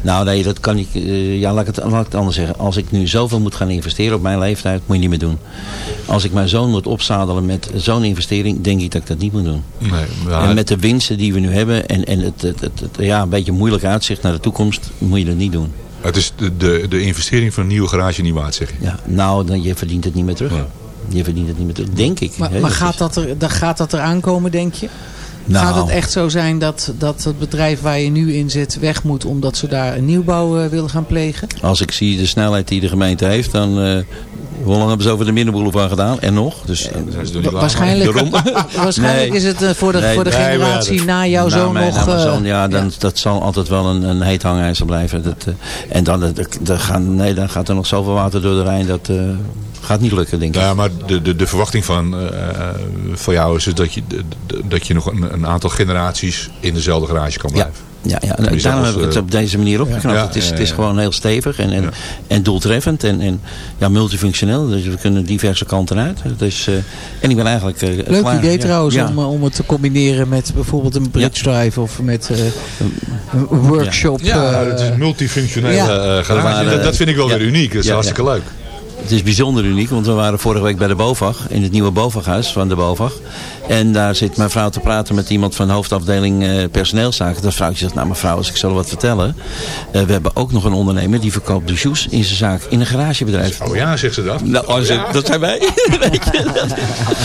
Speaker 11: Nou nee, dat kan ik... eh, ja, laat ik, het, laat ik het anders zeggen. Als ik nu zoveel moet gaan investeren op mijn leeftijd, moet je niet meer doen. Als ik mijn zoon moet opzadelen met zo'n investering, denk ik dat ik dat niet moet doen.
Speaker 5: Nee, maar-
Speaker 11: En met de winsten die we nu hebben en, en het, het, het, het- ja, een beetje moeilijk uitzicht naar de toekomst, moet je dat niet doen.
Speaker 5: Het is de, de, de investering van een nieuwe garage niet waard, zeg je.
Speaker 11: Ja, nou, dan, je verdient het niet meer terug. Je verdient het niet meer terug, denk ik.
Speaker 6: Maar,
Speaker 11: hè.
Speaker 6: maar
Speaker 11: Dat
Speaker 6: gaat,
Speaker 11: is-
Speaker 6: dat er, dan gaat dat er aankomen, denk je?
Speaker 11: Nou.
Speaker 6: Gaat het echt zo zijn dat, dat het bedrijf waar je nu in zit weg moet... omdat ze daar een nieuwbouw eh, willen gaan plegen?
Speaker 11: Als ik zie de snelheid die de gemeente heeft, dan... eh, hoe lang hebben ze over de Middenboulevard gedaan? En nog? Dus,
Speaker 6: Wa- waarschijnlijk [LAUGHS] waarschijnlijk
Speaker 11: Nee.
Speaker 6: is het eh, voor de,
Speaker 11: Nee,
Speaker 6: voor de generatie na jouw
Speaker 11: na
Speaker 6: zoon
Speaker 11: mijn-
Speaker 6: nog...
Speaker 11: na mijn
Speaker 6: eh,
Speaker 11: zoon, ja, dan, dat zal altijd wel een, een heet hangijzer blijven. Dat, eh, en dan, dat, dat gaan, nee, dan gaat er nog zoveel water door de Rijn. Dat eh, gaat niet lukken, denk ik.
Speaker 5: Ja, maar de, de, de verwachting van, eh, eh, van jou is dat je, dat je nog een, een aantal generaties in dezelfde garage kan blijven.
Speaker 11: Ja, ja.
Speaker 5: Tenminste,
Speaker 11: daarom
Speaker 5: als,
Speaker 11: heb ik het
Speaker 5: eh,
Speaker 11: op deze manier opgeknapt.
Speaker 5: Ja,
Speaker 11: het is,
Speaker 5: ja,
Speaker 11: het is
Speaker 5: ja.
Speaker 11: gewoon heel stevig en, en, en doeltreffend en, en ja, multifunctioneel. Dus we kunnen diverse kanten uit. Dus, eh, en ik ben eigenlijk eh,
Speaker 6: Leuk
Speaker 11: klaar.
Speaker 6: idee
Speaker 11: Ja.
Speaker 6: trouwens
Speaker 11: Ja.
Speaker 6: om, om het te combineren met bijvoorbeeld een bridge drive of met eh, een workshop.
Speaker 5: Ja, het is een multifunctionele
Speaker 6: ja.
Speaker 5: eh, garage. Dat, dat vind ik wel
Speaker 11: ja.
Speaker 5: weer uniek. Dat is
Speaker 11: Ja,
Speaker 5: hartstikke
Speaker 11: ja.
Speaker 5: leuk.
Speaker 11: Het is bijzonder uniek, want we waren vorige week bij de BOVAG, in het nieuwe BOVAG-huis van de BOVAG. En daar zit mijn vrouw te praten met iemand van de hoofdafdeling eh, personeelszaken. Dat vrouwtje zegt, nou mevrouw, als ik zal wat vertellen. Eh, we hebben ook nog een ondernemer die verkoopt douches in zijn zaak in een garagebedrijf.
Speaker 5: Oh ja, zegt ze dat?
Speaker 11: Nou, oh, ze- dat zijn wij. [LAUGHS] Weet je, dat,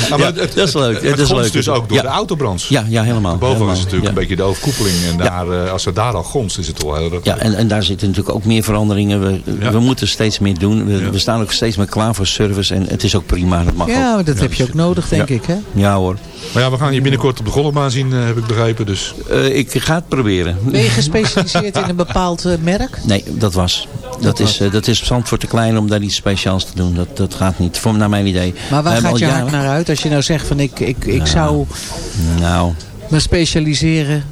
Speaker 5: Nou,
Speaker 11: Ja,
Speaker 5: het, het,
Speaker 11: dat is leuk.
Speaker 5: Het,
Speaker 11: is leuk.
Speaker 5: dus ook door
Speaker 11: Ja.
Speaker 5: de autobrands.
Speaker 11: Ja, ja helemaal.
Speaker 5: Boven
Speaker 11: helemaal.
Speaker 5: is natuurlijk een beetje de overkoepeling. En daar, eh, als het daar al gonst, is het wel heel erg.
Speaker 11: Ja, en, en daar zitten natuurlijk ook meer veranderingen. We, we moeten steeds meer doen. We, we staan ook steeds meer klaar voor service. En het is ook prima. Dat mag
Speaker 6: Ja,
Speaker 11: ook.
Speaker 6: dat heb je ook nodig, denk
Speaker 11: Ja.
Speaker 6: ik. Hè?
Speaker 11: Ja hoor.
Speaker 5: Maar ja, we gaan je binnenkort op de golfbaan zien, eh, heb ik begrepen. Dus.
Speaker 11: Eh, ik ga het proberen.
Speaker 6: Ben je gespecialiseerd in een bepaald eh, merk?
Speaker 11: Nee, dat was. Dat, is, eh, dat is Zandvoort te klein om daar iets speciaals te doen. Dat, dat gaat niet, voor, naar mijn idee.
Speaker 6: Maar waar gaat je
Speaker 11: jaren-
Speaker 6: naar uit? Als je nou zegt van ik, ik, ik zou
Speaker 11: Nou,
Speaker 6: me specialiseren.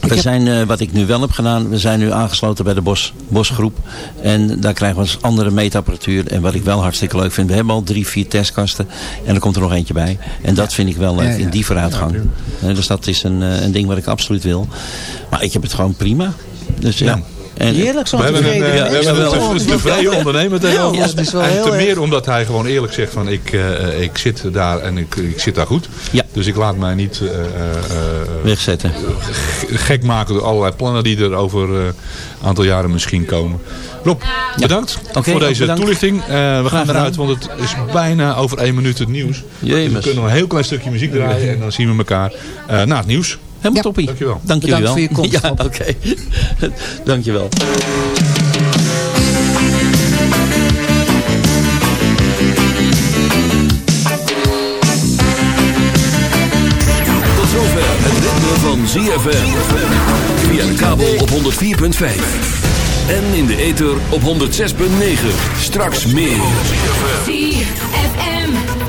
Speaker 11: We zijn, eh, wat ik nu wel heb gedaan, we zijn nu aangesloten bij de Bos, Bosgroep. En daar krijgen we eens andere meetapparatuur. En wat ik wel hartstikke leuk vind, we hebben al drie, vier testkasten. En er komt er nog eentje bij. En dat vind ik wel leuk,
Speaker 6: Ja, ja.
Speaker 11: in die vooruitgang. Eh, dus dat is een, eh, een ding wat ik absoluut wil. Maar ik heb het gewoon prima. Dus ja. En,
Speaker 6: Heerlijk zo'n
Speaker 5: We hebben een,
Speaker 6: tevreden
Speaker 5: we hebben een tevreden ondernemer tegenover
Speaker 6: Ja,
Speaker 5: ons.
Speaker 6: dat is wel
Speaker 5: En
Speaker 6: heel
Speaker 5: te
Speaker 6: erg.
Speaker 5: meer omdat hij gewoon eerlijk zegt van ik, ik zit daar en ik, ik zit daar goed.
Speaker 11: Ja.
Speaker 5: Dus ik laat mij niet eh, eh, eh,
Speaker 11: Wegzetten.
Speaker 5: gek maken door allerlei plannen die er over eh, een aantal jaren misschien komen. Rob, bedankt voor deze
Speaker 11: bedankt.
Speaker 5: toelichting. Eh, we gaan eruit, want het is bijna over één minuut het nieuws. Dus we kunnen nog een heel klein stukje muziek draaien en dan zien we elkaar eh, na het nieuws.
Speaker 11: Helemaal toppie.
Speaker 5: Dankjewel.
Speaker 11: Dank jullie wel.
Speaker 6: Bedankt voor je komst,
Speaker 11: Ja, oké. [LAUGHS] Dankjewel.
Speaker 4: ZFM. Via de kabel op 104.5. En in de ether op 106.9. Straks meer.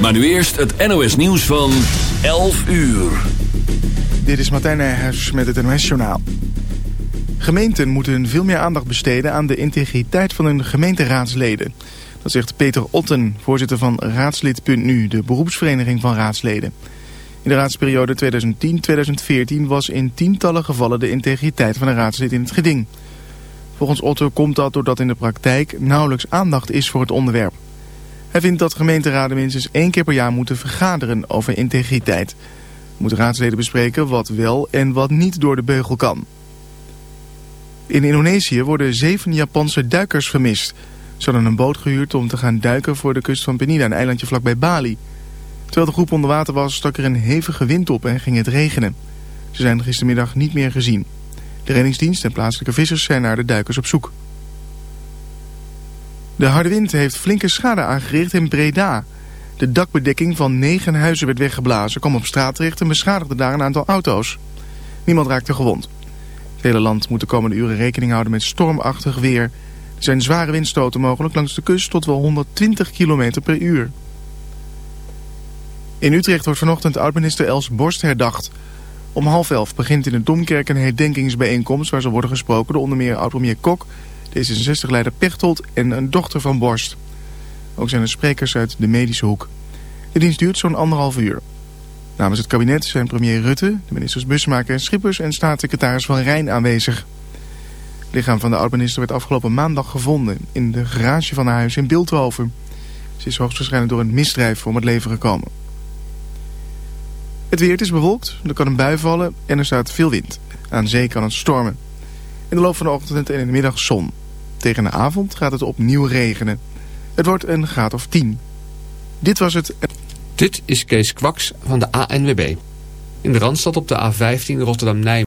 Speaker 4: Maar nu eerst het NOS nieuws van 11 uur.
Speaker 12: Dit is Martijn Nijhuis met het NOS-journaal. Gemeenten moeten veel meer aandacht besteden aan de integriteit van hun gemeenteraadsleden. Dat zegt Peter Otten, voorzitter van Raadslid.nu, de beroepsvereniging van raadsleden. In de raadsperiode 2010-2014 was in tientallen gevallen de integriteit van een raadslid in het geding. Volgens Otten komt dat doordat in de praktijk nauwelijks aandacht is voor het onderwerp. Hij vindt dat gemeenteraden minstens één keer per jaar moeten vergaderen over integriteit. Moeten raadsleden bespreken wat wel en wat niet door de beugel kan. In Indonesië worden zeven Japanse duikers vermist. Ze hadden een boot gehuurd om te gaan duiken voor de kust van Penida, een eilandje vlakbij Bali. Terwijl de groep onder water was, stak er een hevige wind op en ging het regenen. Ze zijn gistermiddag niet meer gezien. De reddingsdienst en plaatselijke vissers zijn naar de duikers op zoek. De harde wind heeft flinke schade aangericht in Breda. De dakbedekking van negen huizen werd weggeblazen, kwam op straat terecht en beschadigde daar een aantal auto's. Niemand raakte gewond. Het hele land moet de komende uren rekening houden met stormachtig weer. Er zijn zware windstoten mogelijk langs de kust tot wel 120 km per uur. In Utrecht wordt vanochtend oud-minister Els Borst herdacht. Om half elf begint in de Domkerk een herdenkingsbijeenkomst... waar zal worden gesproken door onder meer oud-premier Kok... D66-leider Pechtold en een dochter van Borst. Ook zijn er sprekers uit de medische hoek. De dienst duurt zo'n anderhalf uur. Namens het kabinet zijn premier Rutte, de ministers Bussemaker en Schippers... en staatssecretaris Van Rijn aanwezig. Het lichaam van de oud-minister werd afgelopen maandag gevonden... in de garage van haar huis in Beeldhoven. Ze is hoogstwaarschijnlijk door een misdrijf om het leven gekomen. Het weer is bewolkt, er kan een bui vallen en er staat veel wind. Aan zee kan het stormen. In de loop van de ochtend en in de middag zon. Tegen de avond gaat het opnieuw regenen. Het wordt een graad of 10. Dit was het...
Speaker 13: Dit is Kees Kwaks van de ANWB. In de Randstad op de A15 Rotterdam-Nijmegen.